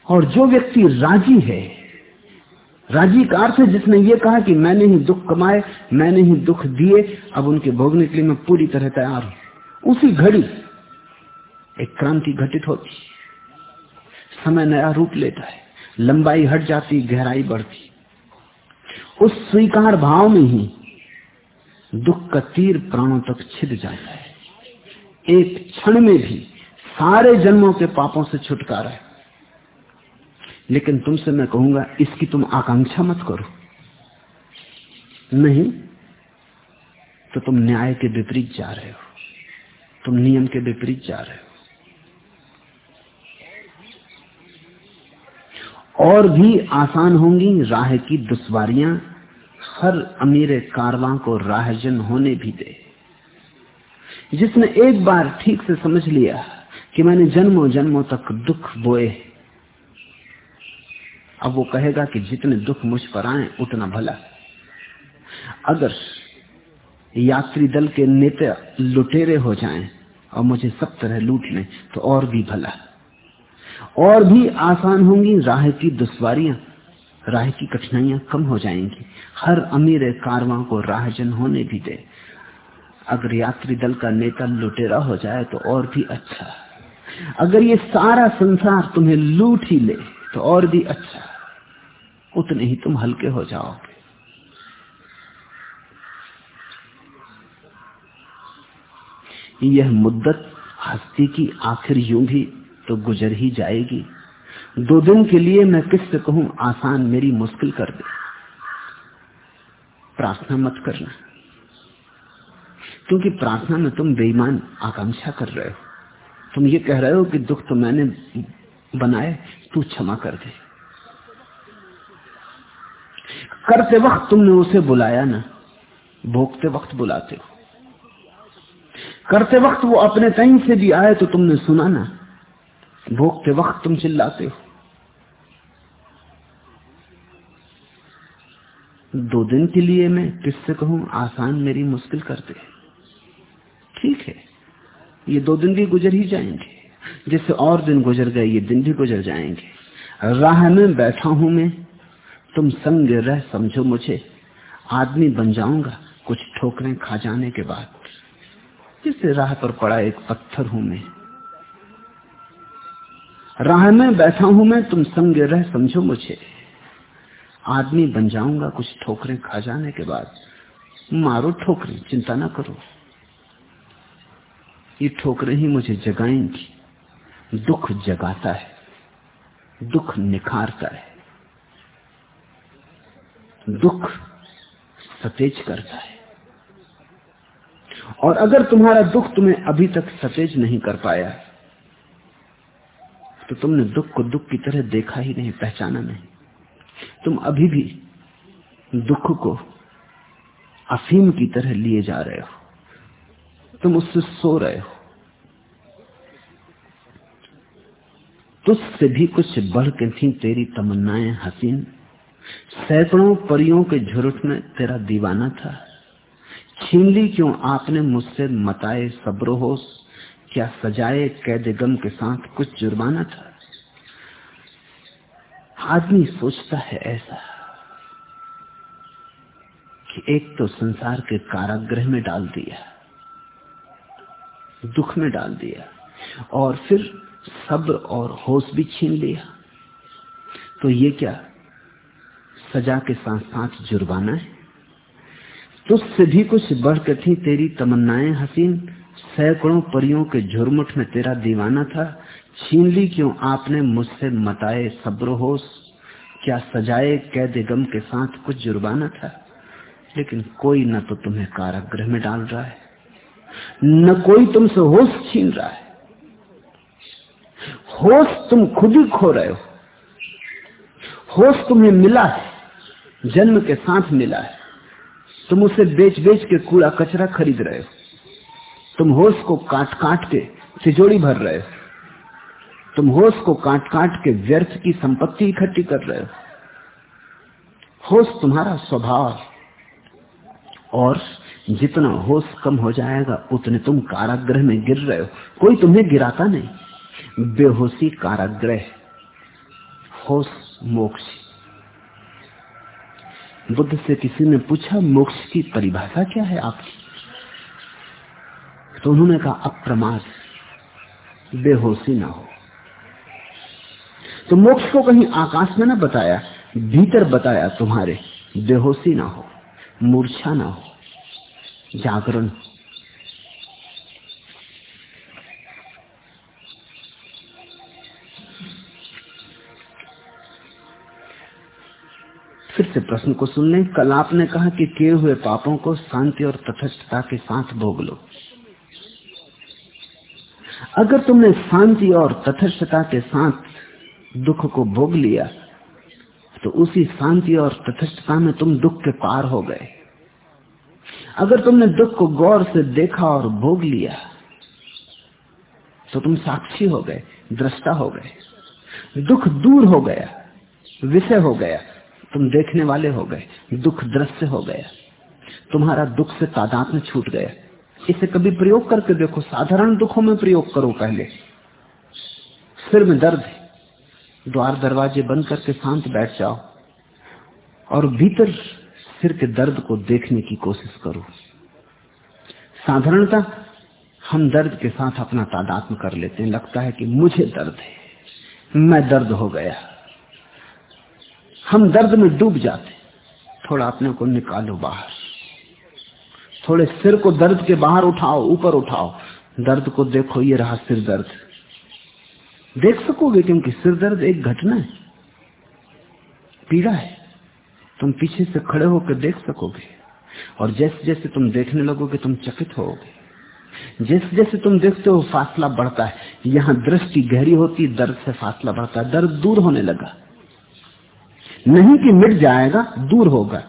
और जो व्यक्ति राज़ी है राज़ी का अर्थ है जिसने ये कहा कि मैंने ही दुख कमाए, मैंने ही दुख दिए, अब उनके भोगने के लिए मैं पूरी तरह तैयार हूँ। उसी घड़ी एक क्रांति घटित होती। समय नया रूप लेता है, लंबाई हट जाती, गहराई बढ़ती। उस स्वीकार भाव में ही दुख का तीर प्राणों तक छिद जाता है। एक क्षण में भी सारे जन्मों के पापों से छुटकारा है। लेकिन तुमसे मैं कहूँगा, इसकी तुम आकांक्षा मत करो। नहीं तो तुम न्याय के विपरीत जा रहे हो। तुम नियम के विपरीत जा रहे हो। और भी आसान होंगी राह की दुश्वारियाँ, हर अमीर कारवां को राहजन होने भी दे। जिसने एक बार ठीक से समझ लिया कि मैंने जन्मों जन्मों तक दुख बोए, अब वो कहेगा कि जितने दुख मुझ पर आए, उतना भला। अगर यात्री दल के नेता लुटेरे हो जाएँ और मुझे सब तरह लूट लें तो और भी भला। और भी आसान होंगी राह की दुश्वारियाँ, राह की कठिनाइयाँ कम हो जाएँगी। हर अमीर कारवां को राहजन होने भी दे। अगर यात्री दल का नेता लुटेरा हो जाए तो और भी अच्छा। अगर ये सारा संसार तुम्हें लूट ही ले तो और भी अच्छा। उतने ही तुम हल्के हो जाओगे। यह मुद्दत हस्ती की आखिर यूँ भी तो गुजर ही जाएगी। दो दिन के लिए मैं किससे कहूँ, आसान मेरी मुश्किल कर दे। प्रार्थना मत करना। क्योंकि प्रार्थना में तुम बेईमान आकांक्षा कर रहे हो। तुम ये कह रहे हो कि दुख तो मैंने बनाए, तू क्षमा कर दे। करते वक्त तुमने उसे बुलाया ना, भोगते वक्त बुलाते हो। करते वक्त वो अपने कहीं से भी आए तो तुमने सुना ना। भोगते वक्त तुम चिल्लाते हो। दो दिन के लिए मैं किससे कहूँ, आसान मेरी मुश्किल करते ठीक है, ये दो दिन भी गुजर ही जाएँगे। जिससे और दिन गुजर गए, ये दिन भी गुजर जाएँगे। राह में बैठा हूँ मैं, तुम संग रह समझो मुझे। आदमी बन जाऊँगा, कुछ ठोकरें खा जाने के बाद। जिससे राह पर पड़ा एक पत्थर हूँ मैं। राह में बैठा हूँ मैं, तुम संग रह समझो मुझे। आदमी बन जाऊँगा कुछ ठोकरें खा जाने के बाद। मारो ठोकरें, चिंता ना करो। ये ठोकरें ही मुझे जगाएँगी। दुख जगाता है, दुख निखारता है। दुख सतेज करता है। और अगर तुम्हारा दुख तुम्हें अभी तक सतेज नहीं कर पाया तो तुमने दुख को दुख की तरह देखा ही नहीं, पहचाना नहीं। तुम अभी भी दुख को अफीम की तरह लिए जा रहे हो। तुम उससे सो रहे हो। तुझसे भी कुछ बढ़ के थी तेरी तमन्नाएँ हसीन। सैकड़ों परियों के झुरट में तेरा दीवाना था। छीन ली क्यों? आपने मुझसे मताए सब्र होश क्या सजाए कैद गम के साथ कुछ जुर्माना था? आदमी सोचता है ऐसा कि एक तो संसार के कारागृह में डाल दिया, दुख में डाल दिया, और फिर सब्र और होश भी छीन लिया। तो ये क्या सजा के साथ साथ जुर्माना है? तुझसे भी कुछ बढ़कर थी तेरी तमन्नाएँ, हसीन। सैकड़ों परियों के झुरमुठ में तेरा दीवाना था। छीन ली क्यों आपने मुझसे मताए सब्र होश? क्या सजाए कैद गम के साथ कुछ जुर्माना था? लेकिन कोई न तो तुम्हें कारागृह में डाल रहा है, न कोई तुमसे होश छीन रहा है। होश तुम खुद ही खो रहे हो। होश तुम्हें मिला है, जन्म के साथ मिला है। तुम उसे बेच बेच के कूड़ा कचरा खरीद रहे हो। तुम होश को काट काट के तिजोड़ी भर रहे हो। तुम होश को काट काट के व्यर्थ की संपत्ति इकट्ठी कर रहे हो। होश तुम्हारा स्वभाव और जितना होश कम हो जाएगा, उतने तुम कारागृह में गिर रहे हो। कोई तुम्हें गिराता नहीं। बेहोशी कारागृह। होश मोक्ष। बुद्ध से किसी ने पूछा, मोक्ष की परिभाषा क्या है आपकी? तो उन्होंने कहा, अप्रमाद, बेहोशी ना हो। तो मोक्ष को कहीं आकाश में ना बताया, भीतर बताया तुम्हारे, बेहोशी ना हो, मूर्छा ना हो, जागरण फिर से प्रश्न को सुन लें कल आपने कहा कि किए हुए पापों को शांति और तथस्थता के साथ भोग लो। अगर तुमने शांति और तथस्थता के साथ दुख को भोग लिया तो उसी शांति और तथस्थता में तुम दुख के पार हो गए। अगर तुमने दुख को गौर से देखा और भोग लिया तो तुम साक्षी हो गए, दृष्टा हो गए। दुख दूर हो गया, विषय हो गया। तुम देखने वाले हो गए, दुख दृश्य हो गया। तुम्हारा दुख से तादाद में छूट गया। इसे कभी प्रयोग करके देखो, साधारण दुखों में प्रयोग करो पहले। सिर में दर्द है, द्वार दरवाजे बंद करके शांत बैठ जाओ और भीतर सिर के दर्द को देखने की कोशिश करो। साधारणता, हम दर्द के साथ अपना तादात्म कर लेते हैं। लगता है कि मुझे दर्द है, मैं दर्द हो गया। हम दर्द में डूब जाते थोड़ा अपने को निकालो बाहर। थोड़े सिर को दर्द के बाहर उठाओ, ऊपर उठाओ। दर्द को देखो, ये रहा सिर दर्द। देख सकोगे क्योंकि सिर दर्द एक घटना है। पीड़ा है। तुम पीछे से खड़े होकर देख सकोगे। और जैसे जैसे तुम देखने लगोगे, तुम चकित होगे। जैसे जैसे तुम देखते हो, फासला बढ़ता है। यहाँ दृष्टि गहरी होती, दर्द से फासला बढ़ता है। दर्द दूर होने लगा। नहीं कि मिट जाएगा, दूर होगा।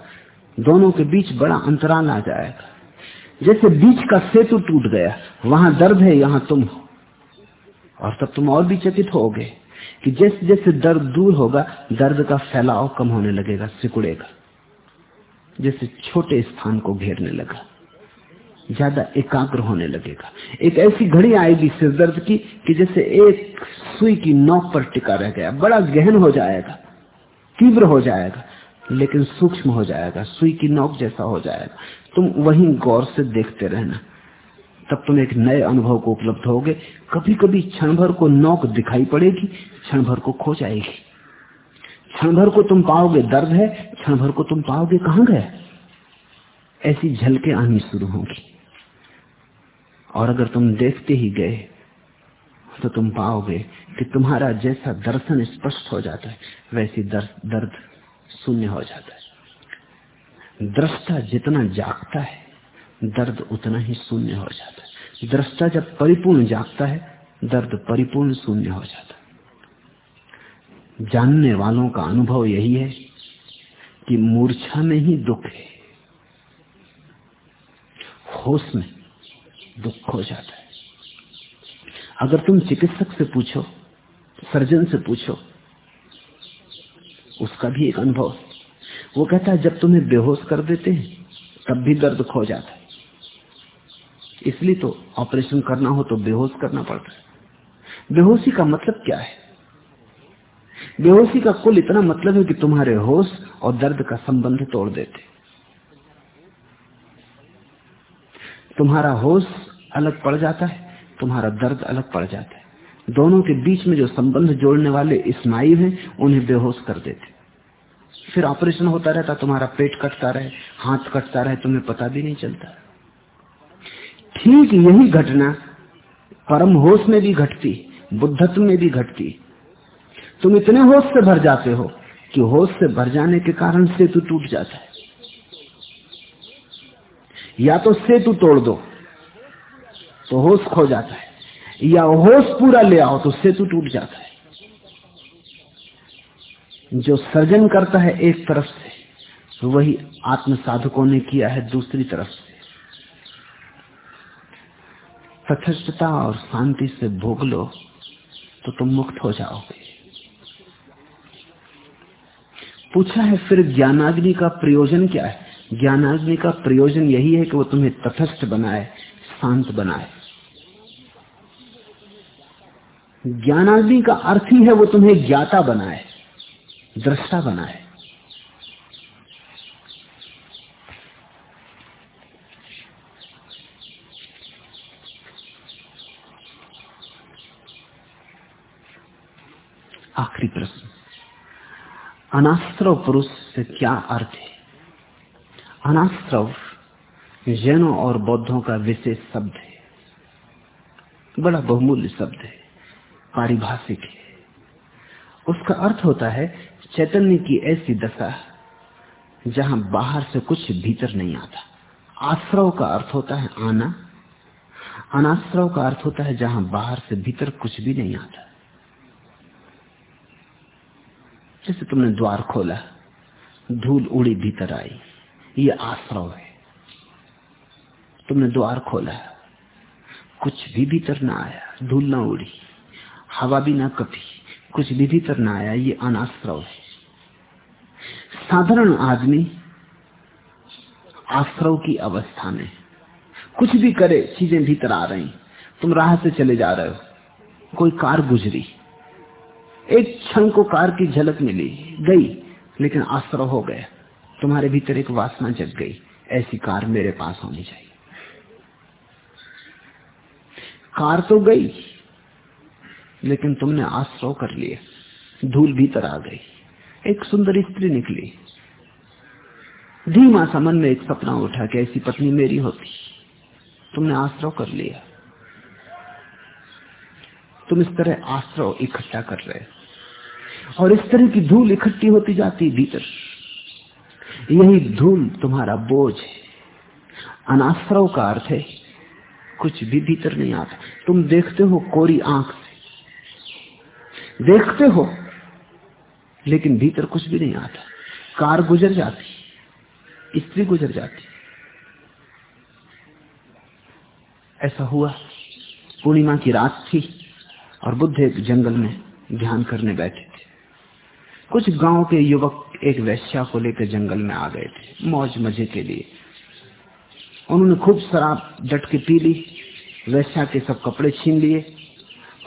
दोनों के बीच बड़ा अंतराल आ जाएगा। जैसे बीच का सेतु टूट गया, वहाँ दर्द है, यहाँ तुम हो। और तब तुम और भी चकित होगे कि जैसे जैसे दर्द दूर होगा, दर्द का फैलाव कम होने लगेगा, सिकुड़ेगा। जैसे छोटे स्थान को घेरने लगा, ज़्यादा एकाग्र होने लगेगा। एक ऐसी घड़ी आएगी सिर दर्द की कि जैसे एक सुई की नोक पर टिका रह गया, बड़ा गहन हो जाएगा। तीव्र हो जाएगा, लेकिन सूक्ष्म हो जाएगा, सुई की नोक जैसा हो जाएगा। तुम वहीं गौर से देखते रहना। तब तुम एक नए अनुभव को उपलब्ध होगे। कभी कभी क्षण भर को नोक दिखाई पड़ेगी क्षण भर को खो जाएगी। क्षण भर को तुम पाओगे दर्द है क्षण भर को तुम पाओगे कहाँ गए। ऐसी झलके आनी शुरू होंगी। और अगर तुम देखते ही गए तो तुम पाओगे कि तुम्हारा जैसा दर्शन स्पष्ट हो जाता है वैसी दर, दर्द शून्य हो जाता है। दृष्टा जितना जागता है दर्द उतना ही शून्य हो जाता है। दृष्टा जब परिपूर्ण जागता है दर्द परिपूर्ण शून्य हो जाता है। जानने वालों का अनुभव यही है कि मूर्छा में ही दुख है होश में दुख हो जाता है। अगर तुम चिकित्सक से पूछो, सर्जन से पूछो, उसका भी एक अनुभव वो कहता है, जब तुम्हें बेहोश कर देते हैं, तब भी दर्द खो जाता है। इसलिए तो ऑपरेशन करना हो तो बेहोश करना पड़ता है। बेहोशी का मतलब क्या है? बेहोशी का कुल इतना मतलब है कि तुम्हारे होश और दर्द का संबंध तोड़ देते तुम्हारा होश अलग पड़ जाता है तुम्हारा दर्द अलग पड़ जाता है। दोनों के बीच में जो संबंध जोड़ने वाले स्नायु हैं, उन्हें बेहोश कर देते फिर ऑपरेशन होता रहता, तुम्हारा पेट कटता रहे, हाथ कटता रहे, तुम्हें पता भी नहीं चलता। ठीक यही घटना परम होश में भी घटती, बुद्धत्व में भी घटती। तुम इतने होश से भर जाते हो कि होश से भर जाने के कारण सेतु टूट जाता है। या तो सेतु तोड़ दो तो होश खो जाता है। या होश पूरा ले आओ तो सेतु टूट जाता है। जो सर्जन करता है एक तरफ़ से, वही आत्म साधकों ने किया है दूसरी तरफ़ से। तथस्थता और शांति से भोग लो तो तुम मुक्त हो जाओगे। पूछा है फिर ज्ञानाग्नि का प्रयोजन क्या है? ज्ञानाग्नि का प्रयोजन यही है कि वो तुम्हें तथस्थ बनाए शांत बनाए। ज्ञानाग्नि का अर्थ ही है वो तुम्हें ज्ञाता बनाए, दृष्टा बनाए। आखिरी प्रश्न। अनास्त्रव पुरुष से क्या अर्थ है? अनास्त्रव जैनों और बौद्धों का विशेष शब्द है। बड़ा बहुमूल्य शब्द है, पारिभाषिक है। उसका अर्थ होता है चैतन्य की ऐसी दशा जहाँ बाहर से कुछ भीतर नहीं आता। आश्रव का अर्थ होता है आना। अनाश्रव का अर्थ होता है जहाँ बाहर से भीतर कुछ भी नहीं आता। जैसे तुमने द्वार खोला, धूल उड़ी भीतर आई, ये आश्रव है। तुमने द्वार खोला कुछ भी भीतर ना आया, धूल ना उड़ी, हवा भी ना कपी कुछ भी भीतर ना आया, ये अनाश्रव है। साधारण आदमी आश्रव की अवस्था में कुछ भी करे, चीज़ें भीतर आ रही, तुम राह से चले जा रहे हो, कोई कार गुजरी, एक क्षण को कार की झलक मिली, गई, लेकिन आश्रव हो गया, तुम्हारे भीतर एक वासना जग गई, ऐसी कार मेरे पास होनी चाहिए। कार तो गई, लेकिन तुमने आश्रव कर लिया धूल भीतर आ गई, एक सुंदर स्त्री निकली। धीमा सा मन में एक सपना उठा कि ऐसी पत्नी मेरी होती, तुमने आश्रव कर लिया। तुम इस तरह आश्रव इकट्ठा कर रहे और इस तरह की धूल इकट्ठी होती जाती भीतर। यही धूल तुम्हारा बोझ है अनाश्रव का अर्थ है। कुछ भी भीतर नहीं आता। तुम देखते हो कोरी आँख से। देखते हो, लेकिन भीतर कुछ भी नहीं आता। कार गुजर जाती, स्त्री गुजर जाती। ऐसा हुआ। पूर्णिमा की रात थी और बुद्ध एक जंगल में ध्यान करने बैठे थे। कुछ गाँव के युवक एक वैश्या को लेकर जंगल में आ गए थे मौज मज़े के लिए। उन्होंने खूब शराब डट के पी ली। वैश्या के सब कपड़े छीन लिए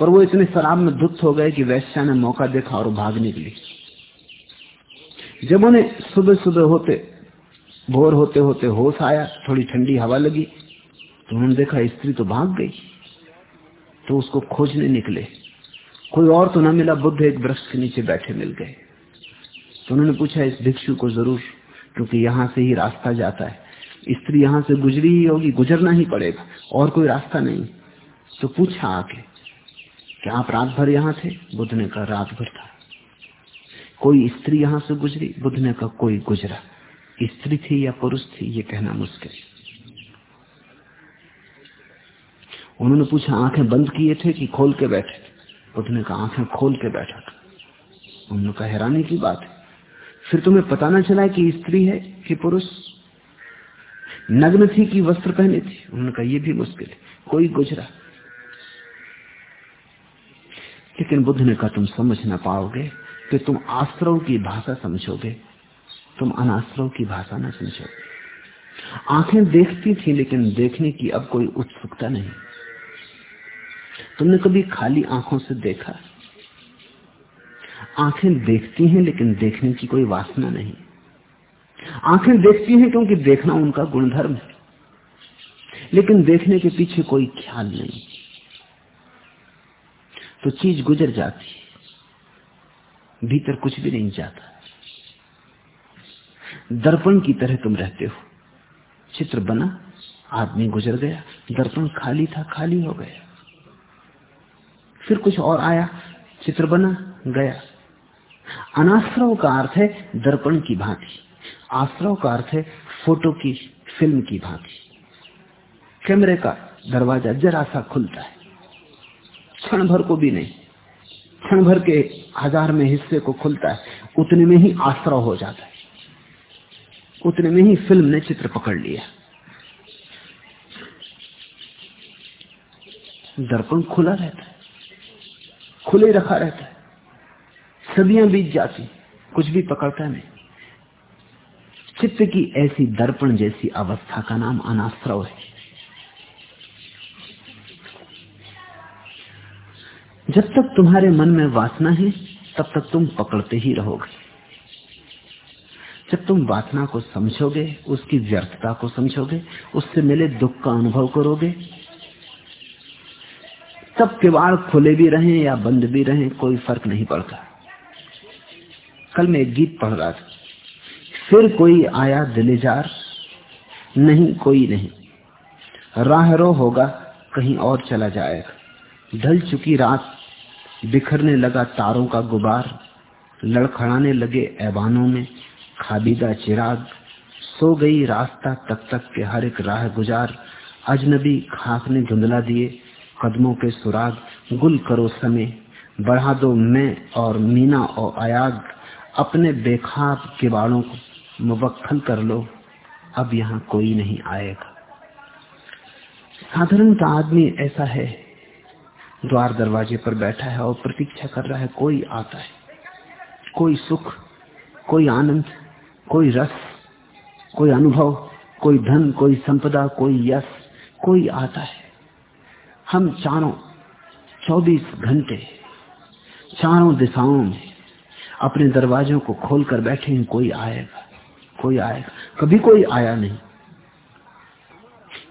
पर वो इतने शराब में दुख हो गए कि वैश्या ने मौका देखा और भाग निकली जब उन्हें सुबह सुबह होते, भोर होते होते होश आया, थोड़ी ठंडी हवा लगी तो उन्होंने देखा स्त्री तो भाग गई तो उसको खोजने निकले। कोई और तो ना मिला, बुद्ध एक वृक्ष के नीचे बैठे मिल गए। तो उन्होंने पूछा, इस भिक्षु को ज़रूर, क्योंकि यहाँ से ही रास्ता जाता है। स्त्री यहाँ से गुजरी ही होगी, गुजरना ही पड़ेगा, और कोई रास्ता नहीं। तो पूछा आके क्या आप रात भर यहाँ थे? बुद्ध ने कहा, रात भर था। कोई स्त्री यहाँ से गुजरी? बुद्ध ने कहा, कोई गुजरा। स्त्री थी या पुरुष थी, ये कहना मुश्किल। उन्होंने पूछा, आँखें बंद किए थे कि खोल के बैठे? बुद्ध ने कहा, आँखें खोल के बैठा था। उन्होंने कहा, हैरानी की बात है। फिर तुम्हें पता ना चला कि स्त्री है कि पुरुष? नग्न थी कि वस्त्र पहने थी? उन्होंने कहा यह भी मुश्किल है। कोई गुजरा। लेकिन बुद्ध ने कहा, तुम समझ ना पाओगे कि तुम आश्रव की भाषा समझोगे। तुम अनाश्रव की भाषा ना समझोगे। आँखें देखती थी, लेकिन देखने की अब कोई उत्सुकता नहीं। तुमने कभी खाली आँखों से देखा? आँखें देखती हैं, लेकिन देखने की कोई वासना नहीं। आँखें देखती हैं क्योंकि देखना उनका गुणधर्म है। लेकिन देखने के पीछे कोई ख्याल नहीं। तो चीज़ गुजर जाती है। भीतर कुछ भी नहीं जाता। दर्पण की तरह तुम रहते हो। चित्र बना, आदमी गुजर गया, दर्पण खाली था, खाली हो गया। फिर कुछ और आया, चित्र बना, गया। अनाश्रव का अर्थ है दर्पण की भांति। आश्रव का अर्थ है फ़ोटो की, फ़िल्म की भांति। कैमरे का दरवाज़ा जरा सा खुलता है। क्षण भर को भी नहीं क्षण भर के हज़ार में हिस्से को खुलता है, उतने में ही आश्रव हो जाता है। उतने में ही फ़िल्म ने चित्र पकड़ लिया। दर्पण खुला रहता है, खुले रखा रहता है। सदियाँ बीत जाती, कुछ भी पकड़ता नहीं। चित्त की ऐसी दर्पण जैसी अवस्था का नाम अनाश्रव है। जब तक तुम्हारे मन में वासना है, तब तक तुम पकड़ते ही रहोगे। जब तुम वासना को समझोगे, उसकी व्यर्थता को समझोगे, उससे मिले दुख का अनुभव करोगे, तब किवाड़ खुले भी रहे या बंद भी रहे, कोई फ़र्क नहीं पड़ता। कल मैं एक गीत पढ़ रहा था। फिर कोई आया दिलेजार? नहीं, कोई नहीं। राह रो होगा, कहीं और चला जाएगा। ढल चुकी रात, बिखरने लगा तारों का गुबार। लड़खड़ाने लगे ऐवानों में, खाबीदा चिराग। सो गई रास्ता तक तक के हर एक राह गुजार अजनबी खाक ने धुंधला दिए, कदमों के सुराग। गुल करो समय बढ़ा दो मैं और मीना और अयाग। अपने बेखाब किवाड़ों को मुबक्खल कर लो, अब यहाँ कोई नहीं आएगा। साधारणता आदमी ऐसा है, द्वार दरवाजे पर बैठा है और प्रतीक्षा कर रहा है, कोई आता है। कोई सुख, कोई आनंद, कोई रस, कोई अनुभव, कोई धन, कोई संपदा, कोई यश, कोई आता है। हम चारों 24 घंटे, चारों दिशाओं में अपने दरवाजों को खोलकर बैठे हैं, कोई आएगा। कोई आएगा कभी कोई आया नहीं।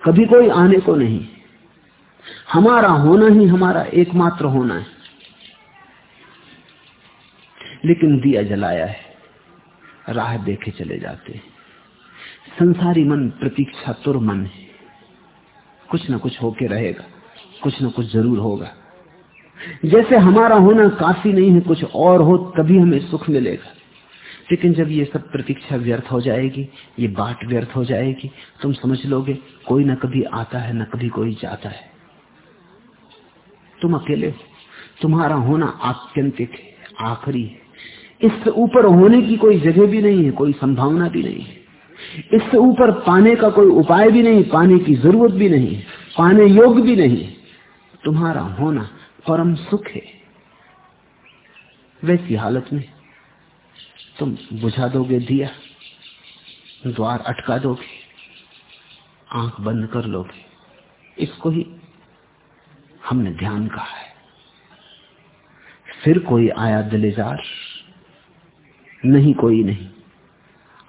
कभी कोई आने को नहीं। हमारा होना ही हमारा एकमात्र होना है। लेकिन दिया जलाया है। राह देखे चले जाते संसारी मन प्रतीक्षा तुर मन है। कुछ ना कुछ होके रहेगा। कुछ ना कुछ ज़रूर होगा। जैसे हमारा होना काफ़ी नहीं है, कुछ और हो, तभी हमें सुख मिलेगा। लेकिन जब ये सब प्रतीक्षा व्यर्थ हो जाएगी, ये बाट व्यर्थ हो जाएगी, तुम समझ लोगे, कोई ना कभी आता है, ना कभी कोई जाता है। तुम अकेले हो। तुम्हारा होना आत्यंतिक है, आखिरी है। इससे ऊपर होने की कोई जगह भी नहीं है, कोई संभावना भी नहीं है। इससे ऊपर पाने का कोई उपाय भी नहीं, पाने की ज़रूरत भी नहीं पाने योग भी नहीं तुम्हारा होना परम सुख है। वैसी हालत में तुम बुझा दोगे दिया, द्वार अटका दोगे, आँख बंद कर लोगे। इसको ही हमने ध्यान कहा है। फिर कोई आया दिलेजार? नहीं, कोई नहीं।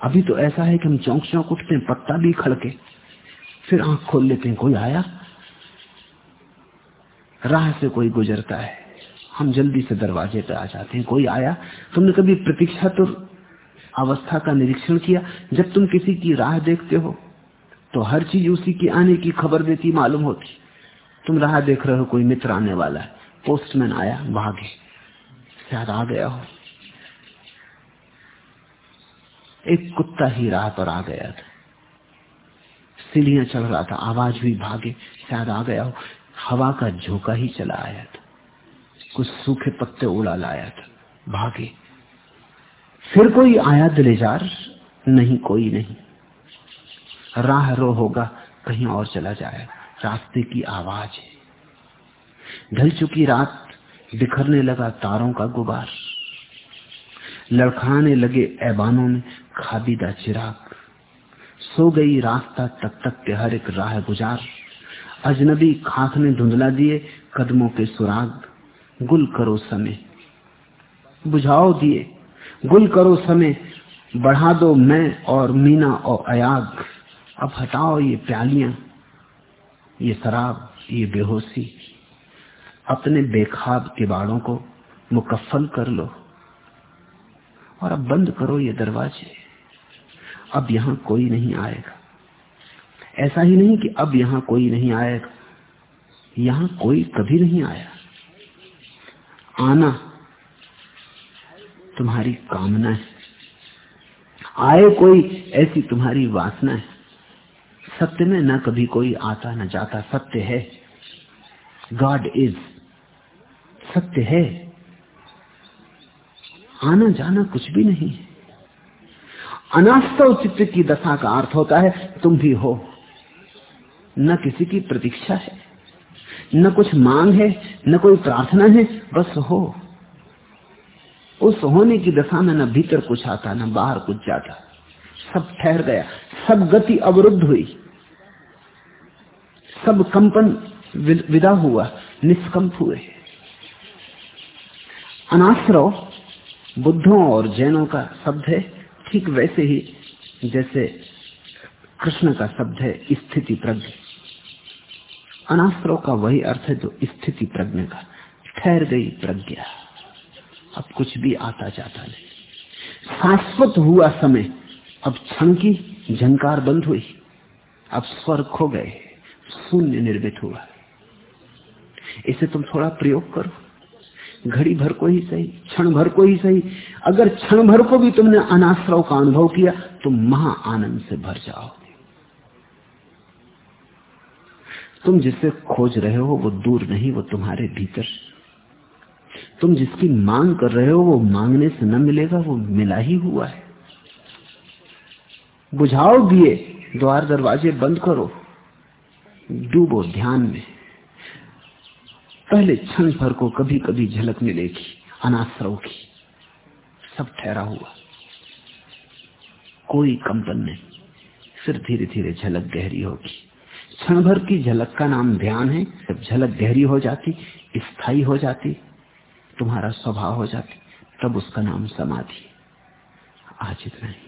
अभी तो ऐसा है कि हम चौंक चौंक उठते हैं, पत्ता भी खड़के, फिर आँख खोल लेते हैं, कोई आया? राह से कोई गुजरता है। हम जल्दी से दरवाजे पे आ जाते हैं। कोई आया, तुमने कभी प्रतीक्षा तो अवस्था का निरीक्षण किया? जब तुम किसी की राह देखते हो तो हर चीज़ उसी की आने की खबर देती मालूम होती। तुम राह देख रहे हो, कोई मित्र आने वाला है, पोस्टमैन आया, भागे, शायद आ गया हो। एक कुत्ता ही राह पर आ गया था। सीढ़ियाँ चढ़ रहा था, आवाज़ भी भागे, शायद आ गया हो। हवा का झोंका ही चला आया था। कुछ सूखे पत्ते उड़ा लाया था। भागे। फिर कोई आया दिलेजार नहीं, कोई नहीं। राह रो होगा, कहीं और चला जाए रास्ते की आवाज़ है। ढल चुकी रात बिखरने लगा तारों का गुबार। लड़खाने लगे ऐबानों में खाबीदा चिराग। सो गई रास्ता तक तक के हर एक राह गुजार। अजनबी खाक ने धुंधला दिए कदमों के सुराग। गुल करो समय। बुझाओ दिए, गुल करो समय, बढ़ा दो मैं और मीना और अयाग। अब हटाओ ये प्यालियाँ, ये शराब, ये बेहोशी। अपने बेखाब के बाड़ों को मुकफल कर लो और अब बंद करो ये दरवाजे। अब यहाँ कोई नहीं आएगा। ऐसा ही नहीं कि अब यहाँ कोई नहीं आएगा। यहाँ कोई कभी नहीं आया। आना तुम्हारी कामना है। आए कोई ऐसी तुम्हारी वासना है। सत्य में न कभी कोई आता ना जाता, सत्य है। गॉड इज़ सत्य है। आना जाना कुछ भी नहीं है। अनास्तव चित्त की दशा का अर्थ होता है, तुम भी हो। न किसी की प्रतीक्षा है। न कुछ मांग है, न कोई प्रार्थना है, बस हो। उस होने की दशा में न भीतर कुछ आता, न बाहर कुछ जाता। सब ठहर गया, सब गति अवरुद्ध हुई। सब कंपन विदा हुआ, निष्कंप हुए। अनाश्रव, बुद्धों और जैनों का शब्द है, ठीक वैसे ही जैसे कृष्ण का शब्द है, स्थिति प्रज्ञ। अनाश्रव का वही अर्थ है जो स्थिति प्रज्ञ का। ठहर गई प्रज्ञा। अब कुछ भी आता जाता नहीं। शाश्वत हुआ समय। अब क्षण की झंकार बंद हुई। अब स्वर खो गए। शून्य निर्मित हुआ। इसे तुम थोड़ा प्रयोग करो। घड़ी भर को ही सही, क्षण भर को ही सही। अगर क्षण भर को भी तुमने अनाश्रव का अनुभव किया तो महा आनंद से भर जाओ। तुम जिसे खोज रहे हो, वो दूर नहीं, वो तुम्हारे भीतर। तुम जिसकी मांग कर रहे हो, वो मांगने से न मिलेगा, वो मिला ही हुआ है। बुझाओ दिए द्वार दरवाजे बंद करो। डूबो ध्यान में। पहले क्षण भर को कभी कभी झलक मिलेगी अनाश्रव की। सब ठहरा हुआ। कोई कंपन नहीं। फिर धीरे धीरे झलक गहरी होगी। क्षण भर की झलक का नाम ध्यान है। जब झलक गहरी हो जाती, स्थायी हो जाती, तुम्हारा स्वभाव हो जाती, तब उसका नाम समाधि। आज इतना ही।